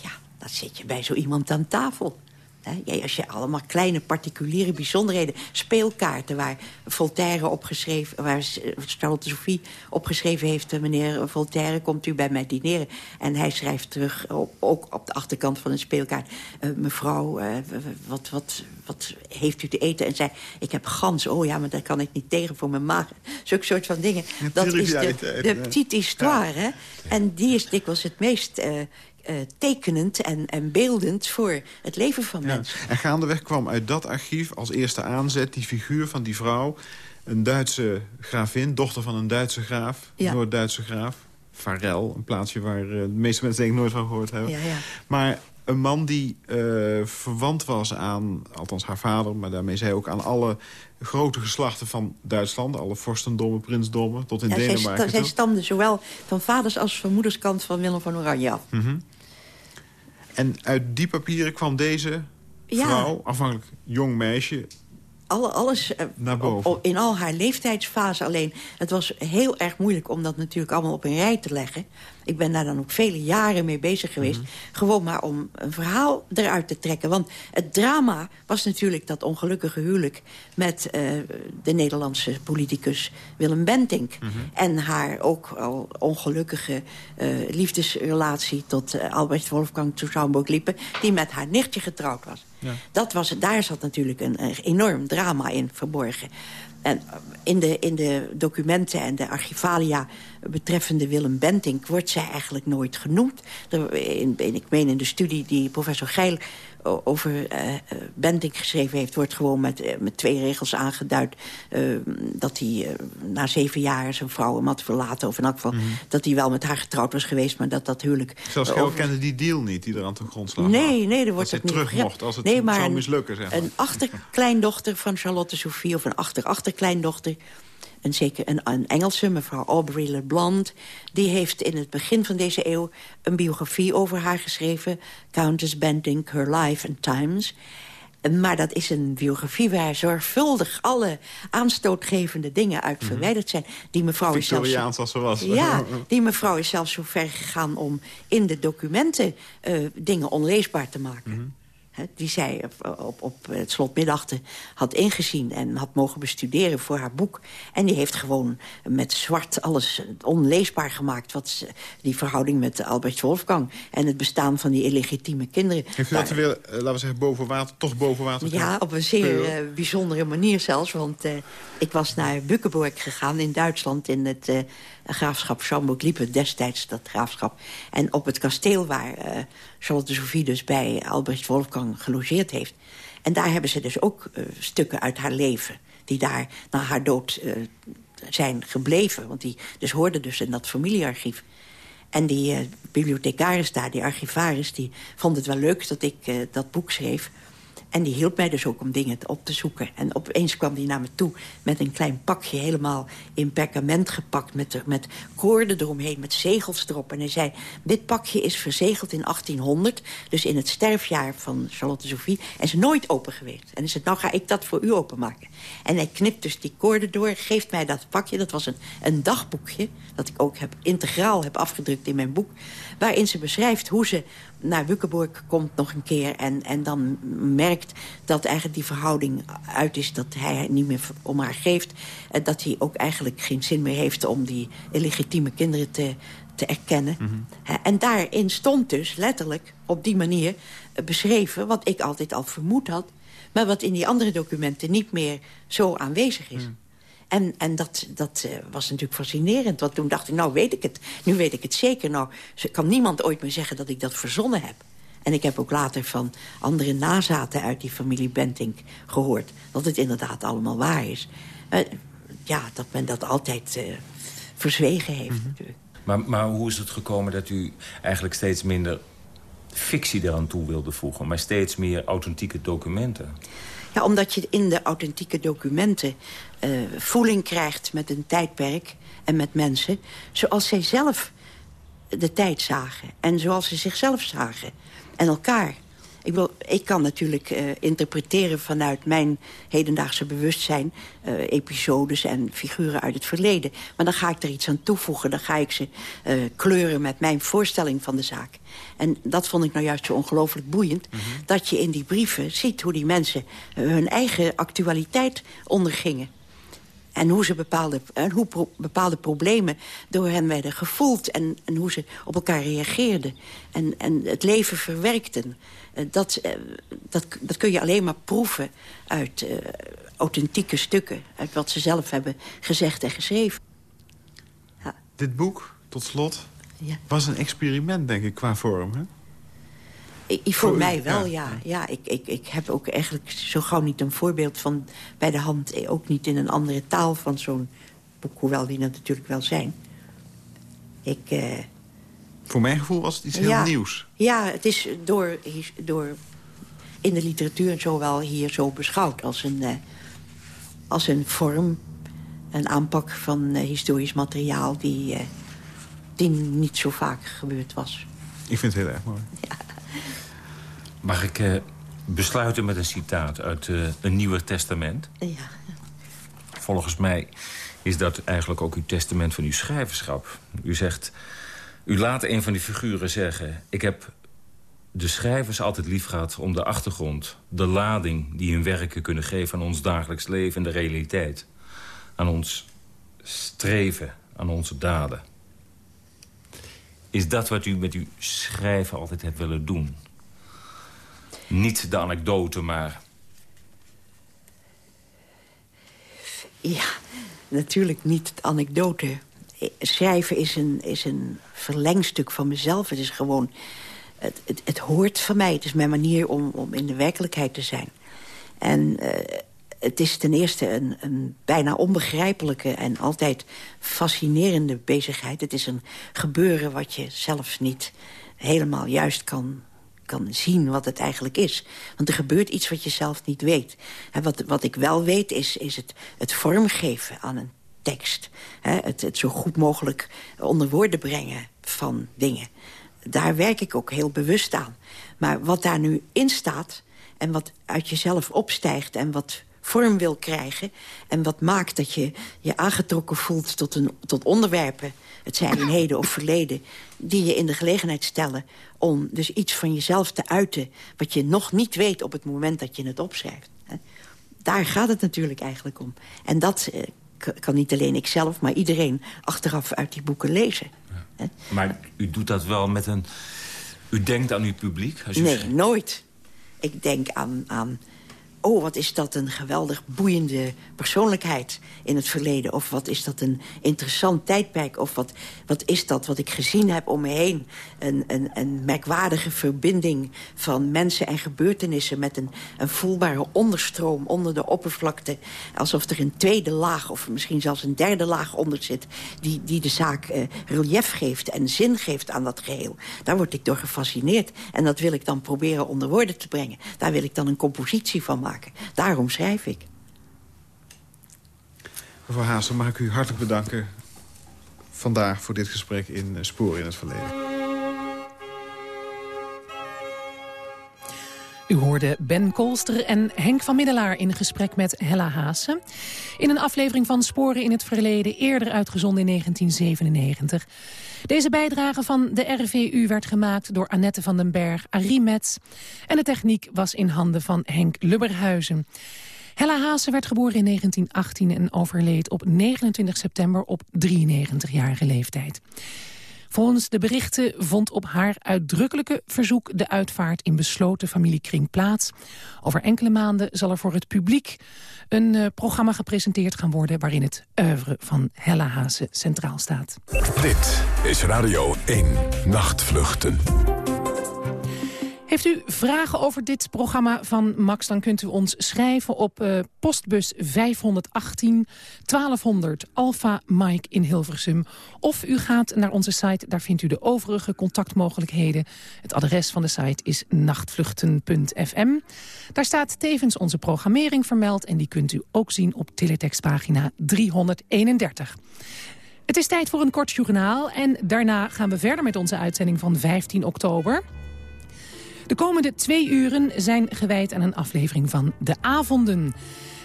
ja, dan zit je bij zo iemand aan tafel... He, als je allemaal kleine particuliere bijzonderheden... speelkaarten waar Voltaire opgeschreven... waar Charlotte Sophie opgeschreven heeft... meneer Voltaire, komt u bij mij dineren? En hij schrijft terug, ook op de achterkant van een speelkaart... Uh, mevrouw, uh, wat, wat, wat heeft u te eten? En zei, ik heb gans. Oh ja, maar daar kan ik niet tegen voor mijn maag. Zulke soort van dingen. Dat is de, de petite histoire. Hè? En die is dikwijls het meest... Uh, uh, tekenend en, en beeldend voor het leven van mensen. En gaandeweg kwam uit dat archief als eerste aanzet die figuur van die vrouw... een Duitse gravin, dochter van een Duitse graaf, ja. Noord-Duitse graaf. Varel, een plaatsje waar uh, de meeste mensen denk ik nooit van gehoord hebben. Ja, ja. Maar een man die uh, verwant was aan, althans haar vader... maar daarmee zij ook aan alle grote geslachten van Duitsland. Alle vorstendommen, prinsdommen, tot in ja, Denemarken. Zij, zij stamde zowel van vaders als van moederskant van Willem van Oranje af. Mm -hmm. En uit die papieren kwam deze vrouw, afhankelijk jong meisje... Alle, alles op, op, in al haar leeftijdsfase alleen. Het was heel erg moeilijk om dat natuurlijk allemaal op een rij te leggen. Ik ben daar dan ook vele jaren mee bezig geweest. Mm -hmm. Gewoon maar om een verhaal eruit te trekken. Want het drama was natuurlijk dat ongelukkige huwelijk... met uh, de Nederlandse politicus Willem Bentink. Mm -hmm. En haar ook al ongelukkige uh, liefdesrelatie... tot uh, Albert Wolfgang zu Schaumburg-Lippe... die met haar nichtje getrouwd was. Ja. Dat was. Daar zat natuurlijk een, enorm drama in verborgen. En in de, in de documenten en de archivalia betreffende Willem Bentink... wordt zij eigenlijk nooit genoemd. In, in, ik meen in de studie die professor Geil over uh, Bentink geschreven heeft... wordt gewoon met, uh, met twee regels aangeduid... Uh, dat hij na zeven jaar zijn vrouw hem had verlaten... of in elk geval mm -hmm. dat hij wel met haar getrouwd was geweest... maar dat dat huwelijk... Zelfs over... kende die deal niet, die er aan ten grondslag Nee, nee, er wordt dat het niet... terug mocht als het nee, maar zou mislukken, zeg maar. Een achterkleindochter van Charlotte Sophie... of een achter-achterkleindochter een, zeker een, een Engelse, mevrouw Aubrey LeBlanc... die heeft in het begin van deze eeuw een biografie over haar geschreven... Countess Bending, Her Life and Times... Maar dat is een biografie waar zorgvuldig alle aanstootgevende dingen uit verwijderd zijn. Die mevrouw is zelfs, als ze was. Ja, die mevrouw is zelfs zo ver gegaan om in de documenten uh, dingen onleesbaar te maken. Mm -hmm die zij op, op, op het slot Middachten had ingezien... en had mogen bestuderen voor haar boek. En die heeft gewoon met zwart alles onleesbaar gemaakt... wat die verhouding met Albert Wolfgang... en het bestaan van die illegitieme kinderen. Heeft u dat weer, laten we zeggen, boven water, toch boven water? Ja, op een zeer uh, bijzondere manier zelfs. Want uh, ik was naar Bukkenburg gegaan in Duitsland... in het uh, graafschap Schaumburg-Lippe, destijds dat graafschap. En op het kasteel waar Charlotte Sophie dus bij Albrecht Wolfgang gelogeerd heeft. En daar hebben ze dus ook uh, stukken uit haar leven... die daar na haar dood zijn gebleven. Want die dus hoorden dus in dat familiearchief. En die uh, bibliothecaris daar, die archivaris... die vond het wel leuk dat ik dat boek schreef... En die hielp mij dus ook om dingen op te zoeken. En opeens kwam die naar me toe met een klein pakje... helemaal in perkament gepakt, met, met koorden eromheen, met zegels erop. En hij zei, dit pakje is verzegeld in 1800... dus in het sterfjaar van Charlotte Sophie... en is nooit open geweest. En hij zei, nou ga ik dat voor u openmaken. En hij knipt dus die koorden door, geeft mij dat pakje. Dat was een, een dagboekje, dat ik ook heb, integraal heb afgedrukt in mijn boek... waarin ze beschrijft hoe ze naar Wukkenburg komt nog een keer... En, en dan merkt dat eigenlijk die verhouding uit is... dat hij niet meer om haar geeft. En dat hij ook eigenlijk geen zin meer heeft... om die illegitieme kinderen te, te erkennen. Mm -hmm. En daarin stond dus letterlijk op die manier beschreven... wat ik altijd al vermoed had... maar wat in die andere documenten niet meer zo aanwezig is. Mm. En, en dat, dat uh, was natuurlijk fascinerend. Want toen dacht ik, nou weet ik het. Nu weet ik het zeker. Nou kan niemand ooit meer zeggen dat ik dat verzonnen heb. En ik heb ook later van andere nazaten uit die familie Bentink gehoord... dat het inderdaad allemaal waar is. Uh, ja, dat men dat altijd uh, verzwegen heeft mm -hmm. natuurlijk. Maar, maar hoe is het gekomen dat u eigenlijk steeds minder fictie eraan toe wilde voegen... maar steeds meer authentieke documenten. Ja, omdat je in de authentieke documenten uh, voeling krijgt met een tijdperk en met mensen... zoals zij zelf de tijd zagen en zoals ze zichzelf zagen en elkaar. Ik, kan natuurlijk uh, interpreteren vanuit mijn hedendaagse bewustzijn... Uh, episodes en figuren uit het verleden. Maar dan ga ik er iets aan toevoegen. Dan ga ik ze uh, kleuren met mijn voorstelling van de zaak. En dat vond ik nou juist zo ongelooflijk boeiend. Mm -hmm. Dat je in die brieven ziet hoe die mensen hun eigen actualiteit ondergingen. En hoe, ze bepaalde, en hoe pro bepaalde problemen door hen werden gevoeld... en, en hoe ze op elkaar reageerden en, en het leven verwerkten. Uh, dat, uh, dat, dat kun je alleen maar proeven uit uh, authentieke stukken... uit wat ze zelf hebben gezegd en geschreven. Ja. Dit boek, tot slot, ja. was een experiment, denk ik, qua vorm, hè? Ik, voor, voor mij wel, ja. ja. ja ik, ik, ik heb ook eigenlijk zo gauw niet een voorbeeld van bij de hand. Ook niet in een andere taal van zo'n boek, hoewel die dat natuurlijk wel zijn. Ik... Uh, voor mijn gevoel was het iets heel ja, nieuws. Ja, het is door, door in de literatuur zowel hier zo beschouwd als een, uh, als een vorm, een aanpak van historisch materiaal die, die niet zo vaak gebeurd was. Ik vind het heel erg mooi. Ja. Mag ik uh, besluiten met een citaat uit uh, een Nieuwe Testament? Ja. Volgens mij is dat eigenlijk ook uw testament van uw schrijverschap. U zegt, u laat een van die figuren zeggen... ik heb de schrijvers altijd lief gehad om de achtergrond... de lading die hun werken kunnen geven aan ons dagelijks leven en de realiteit. Aan ons streven, aan onze daden. Is dat wat u met uw schrijven altijd hebt willen doen? Niet de anekdote, maar... Ja, natuurlijk niet de anekdote. Schrijven is een, is een verlengstuk van mezelf. Het is gewoon... Het, het, het hoort van mij. Het is mijn manier om, om in de werkelijkheid te zijn. En uh, het is ten eerste een, een bijna onbegrijpelijke... en altijd fascinerende bezigheid. Het is een gebeuren wat je zelfs niet helemaal juist kan zien wat het eigenlijk is. Want er gebeurt iets wat je zelf niet weet. Wat, wat ik wel weet is, is het, het vormgeven aan een tekst. het, het zo goed mogelijk onder woorden brengen van dingen. Daar werk ik ook heel bewust aan. Maar wat daar nu in staat en wat uit jezelf opstijgt... en wat vorm wil krijgen. En wat maakt dat je je aangetrokken voelt tot, een, tot onderwerpen... het zijn in heden of verleden... die je in de gelegenheid stellen om dus iets van jezelf te uiten... wat je nog niet weet op het moment dat je het opschrijft. Daar gaat het natuurlijk eigenlijk om. En dat eh, kan niet alleen ikzelf, maar iedereen achteraf uit die boeken lezen. Ja. Maar u doet dat wel met een... U denkt aan uw publiek? Als u nee, nooit. Ik denk aan, aan oh, wat is dat een geweldig boeiende persoonlijkheid in het verleden. Of wat is dat een interessant tijdperk. Of wat, wat is dat wat ik gezien heb om me heen. Een, een, een merkwaardige verbinding van mensen en gebeurtenissen... met een, een voelbare onderstroom onder de oppervlakte. Alsof er een tweede laag of misschien zelfs een derde laag onder zit... die, die de zaak uh, relief geeft en zin geeft aan dat geheel. Daar word ik door gefascineerd. En dat wil ik dan proberen onder woorden te brengen. Daar wil ik dan een compositie van maken. Daarom schrijf ik. Mevrouw Haasel, mag ik u hartelijk bedanken vandaag voor dit gesprek in Sporen in het Verleden. U hoorde Ben Kolster en Henk van Middelaar in gesprek met Hella Haase. In een aflevering van Sporen in het Verleden, eerder uitgezonden in 1997. Deze bijdrage van de RVU werd gemaakt door Annette van den Berg, Arie Metz. En de techniek was in handen van Henk Lubberhuizen. Hella Haase werd geboren in 1918 en overleed op 29 september op 93-jarige leeftijd. Volgens de berichten vond op haar uitdrukkelijke verzoek de uitvaart in besloten familiekring plaats. Over enkele maanden zal er voor het publiek een uh, programma gepresenteerd gaan worden... waarin het oeuvre van Hella Haase centraal staat. Dit is Radio 1 Nachtvluchten. Heeft u vragen over dit programma van Max... dan kunt u ons schrijven op uh, postbus 518 1200 Alpha Mike in Hilversum. Of u gaat naar onze site, daar vindt u de overige contactmogelijkheden. Het adres van de site is nachtvluchten.fm. Daar staat tevens onze programmering vermeld... en die kunt u ook zien op teletextpagina 331. Het is tijd voor een kort journaal en daarna gaan we verder met onze uitzending van 15 oktober... De komende twee uren zijn gewijd aan een aflevering van De Avonden.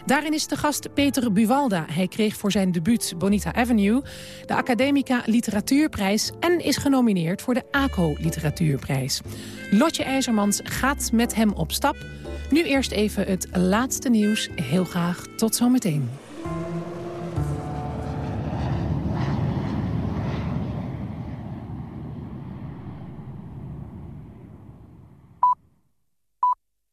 Daarin is de gast Peter Buwalda. Hij kreeg voor zijn debuut Bonita Avenue de Academica Literatuurprijs... en is genomineerd voor de ACO Literatuurprijs. Lotje IJzermans gaat met hem op stap. Nu eerst even het laatste nieuws. Heel graag tot zometeen.